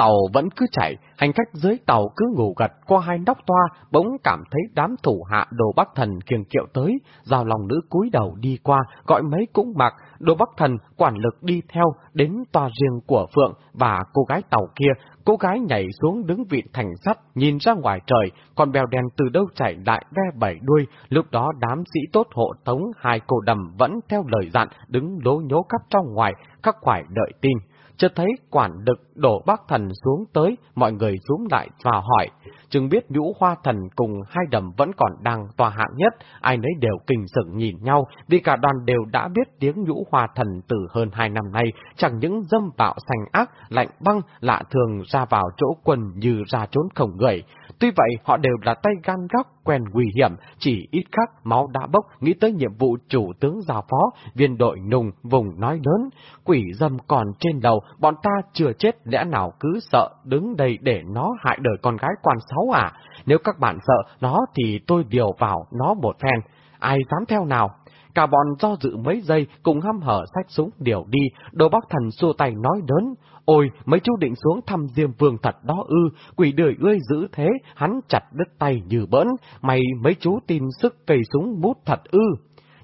Tàu vẫn cứ chạy, hành khách dưới tàu cứ ngủ gật qua hai nóc toa, bỗng cảm thấy đám thủ hạ đồ bắc thần kiềng kiệu tới, giao lòng nữ cúi đầu đi qua, gọi mấy cũng mặc, đồ bắc thần quản lực đi theo, đến toa riêng của Phượng và cô gái tàu kia, cô gái nhảy xuống đứng vị thành sắt, nhìn ra ngoài trời, con bèo đen từ đâu chạy lại ve bảy đuôi, lúc đó đám sĩ tốt hộ tống hai cô đầm vẫn theo lời dặn, đứng lố nhố khắp trong ngoài, khắc khoải đợi tin chợt thấy quản đực đổ bác thần xuống tới, mọi người xuống lại và hỏi. Chừng biết nhũ hoa thần cùng hai đầm vẫn còn đang tòa hạng nhất, ai nấy đều kinh sửng nhìn nhau, vì cả đoàn đều đã biết tiếng nhũ hoa thần từ hơn hai năm nay, chẳng những dâm bạo sành ác, lạnh băng, lạ thường ra vào chỗ quần như ra trốn khổng người. Tuy vậy, họ đều là tay gan góc, quen nguy hiểm, chỉ ít khắc máu đã bốc, nghĩ tới nhiệm vụ chủ tướng giao phó, viên đội nùng, vùng nói lớn. Quỷ dâm còn trên đầu, bọn ta chưa chết lẽ nào cứ sợ đứng đây để nó hại đời con gái quan sáu à? Nếu các bạn sợ nó thì tôi điều vào nó một phen. Ai dám theo nào? Cả bọn do dự mấy giây cùng hăm hở sách súng điều đi, đồ bác thần xua tay nói đớn. Ôi, mấy chú định xuống thăm Diêm Vương thật đó ư, quỷ đời ươi giữ thế, hắn chặt đứt tay như bỡn, mày mấy chú tin sức cây súng bút thật ư.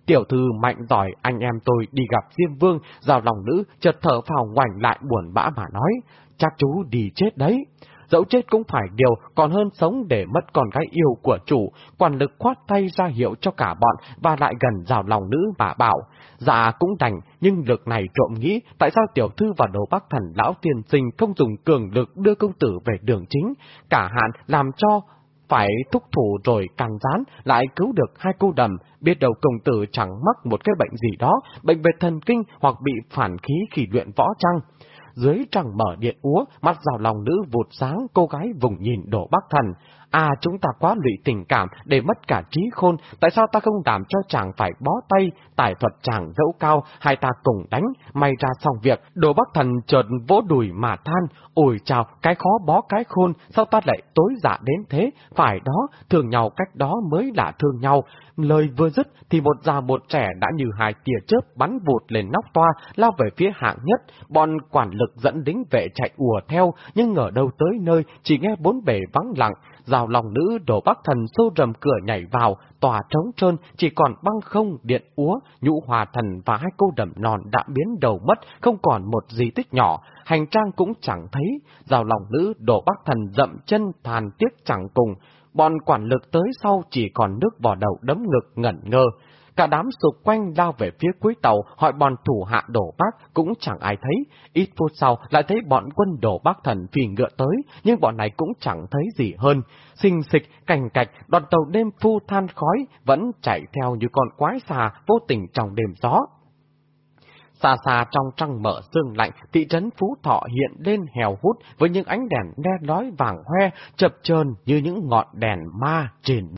Tiểu thư mạnh giỏi, anh em tôi đi gặp Diêm Vương, rào lòng nữ, chợt thở phào ngoảnh lại buồn bã mà nói, chắc chú đi chết đấy dẫu chết cũng phải điều, còn hơn sống để mất con gái yêu của chủ, quản lực khoát tay ra hiệu cho cả bọn và lại gần rào lòng nữ mà bảo. Dạ cũng đành, nhưng lực này trộm nghĩ tại sao tiểu thư và đồ bác thần lão tiên sinh không dùng cường lực đưa công tử về đường chính, cả hạn làm cho phải thúc thủ rồi càng rán, lại cứu được hai cô đầm, biết đầu công tử chẳng mắc một cái bệnh gì đó, bệnh về thần kinh hoặc bị phản khí khi luyện võ trăng dưới trăng mở điện úa, mắt rào lòng nữ vụt sáng, cô gái vùng nhìn đổ bắc thần. À chúng ta quá lụy tình cảm để mất cả trí khôn, tại sao ta không đảm cho chàng phải bó tay, tài thuật chàng dẫu cao, hai ta cùng đánh, may ra xong việc, đồ bắc thần chợt vỗ đùi mà than, ôi chào, cái khó bó cái khôn, sao ta lại tối dạ đến thế, phải đó, thương nhau cách đó mới là thương nhau. Lời vừa dứt thì một già một trẻ đã như hai tia chớp bắn vụt lên nóc toa, lao về phía hạng nhất, bọn quản lực dẫn đính vệ chạy ùa theo, nhưng ở đâu tới nơi chỉ nghe bốn bề vắng lặng, rào lòng nữ đổ bắc thần xô rầm cửa nhảy vào, tòa trống trơn, chỉ còn băng không, điện úa, nhũ hòa thần và hai cô đầm non đã biến đầu mất, không còn một gì tích nhỏ, hành trang cũng chẳng thấy, rào lòng nữ đổ bắc thần dậm chân than tiếc chẳng cùng, bọn quản lực tới sau chỉ còn nước vò đầu đấm ngực ngẩn ngơ. Cả đám sụp quanh lao về phía cuối tàu, hỏi bọn thủ hạ đổ bác, cũng chẳng ai thấy. Ít phút sau, lại thấy bọn quân đổ bác thần phi ngựa tới, nhưng bọn này cũng chẳng thấy gì hơn. Xinh xịch, cành cạch, đoàn tàu đêm phu than khói, vẫn chạy theo như con quái xà, vô tình trong đêm gió. Xa xa trong trăng mở sương lạnh, thị trấn Phú Thọ hiện lên hèo hút với những ánh đèn đen lói vàng hoe, chập chờn như những ngọn đèn ma trên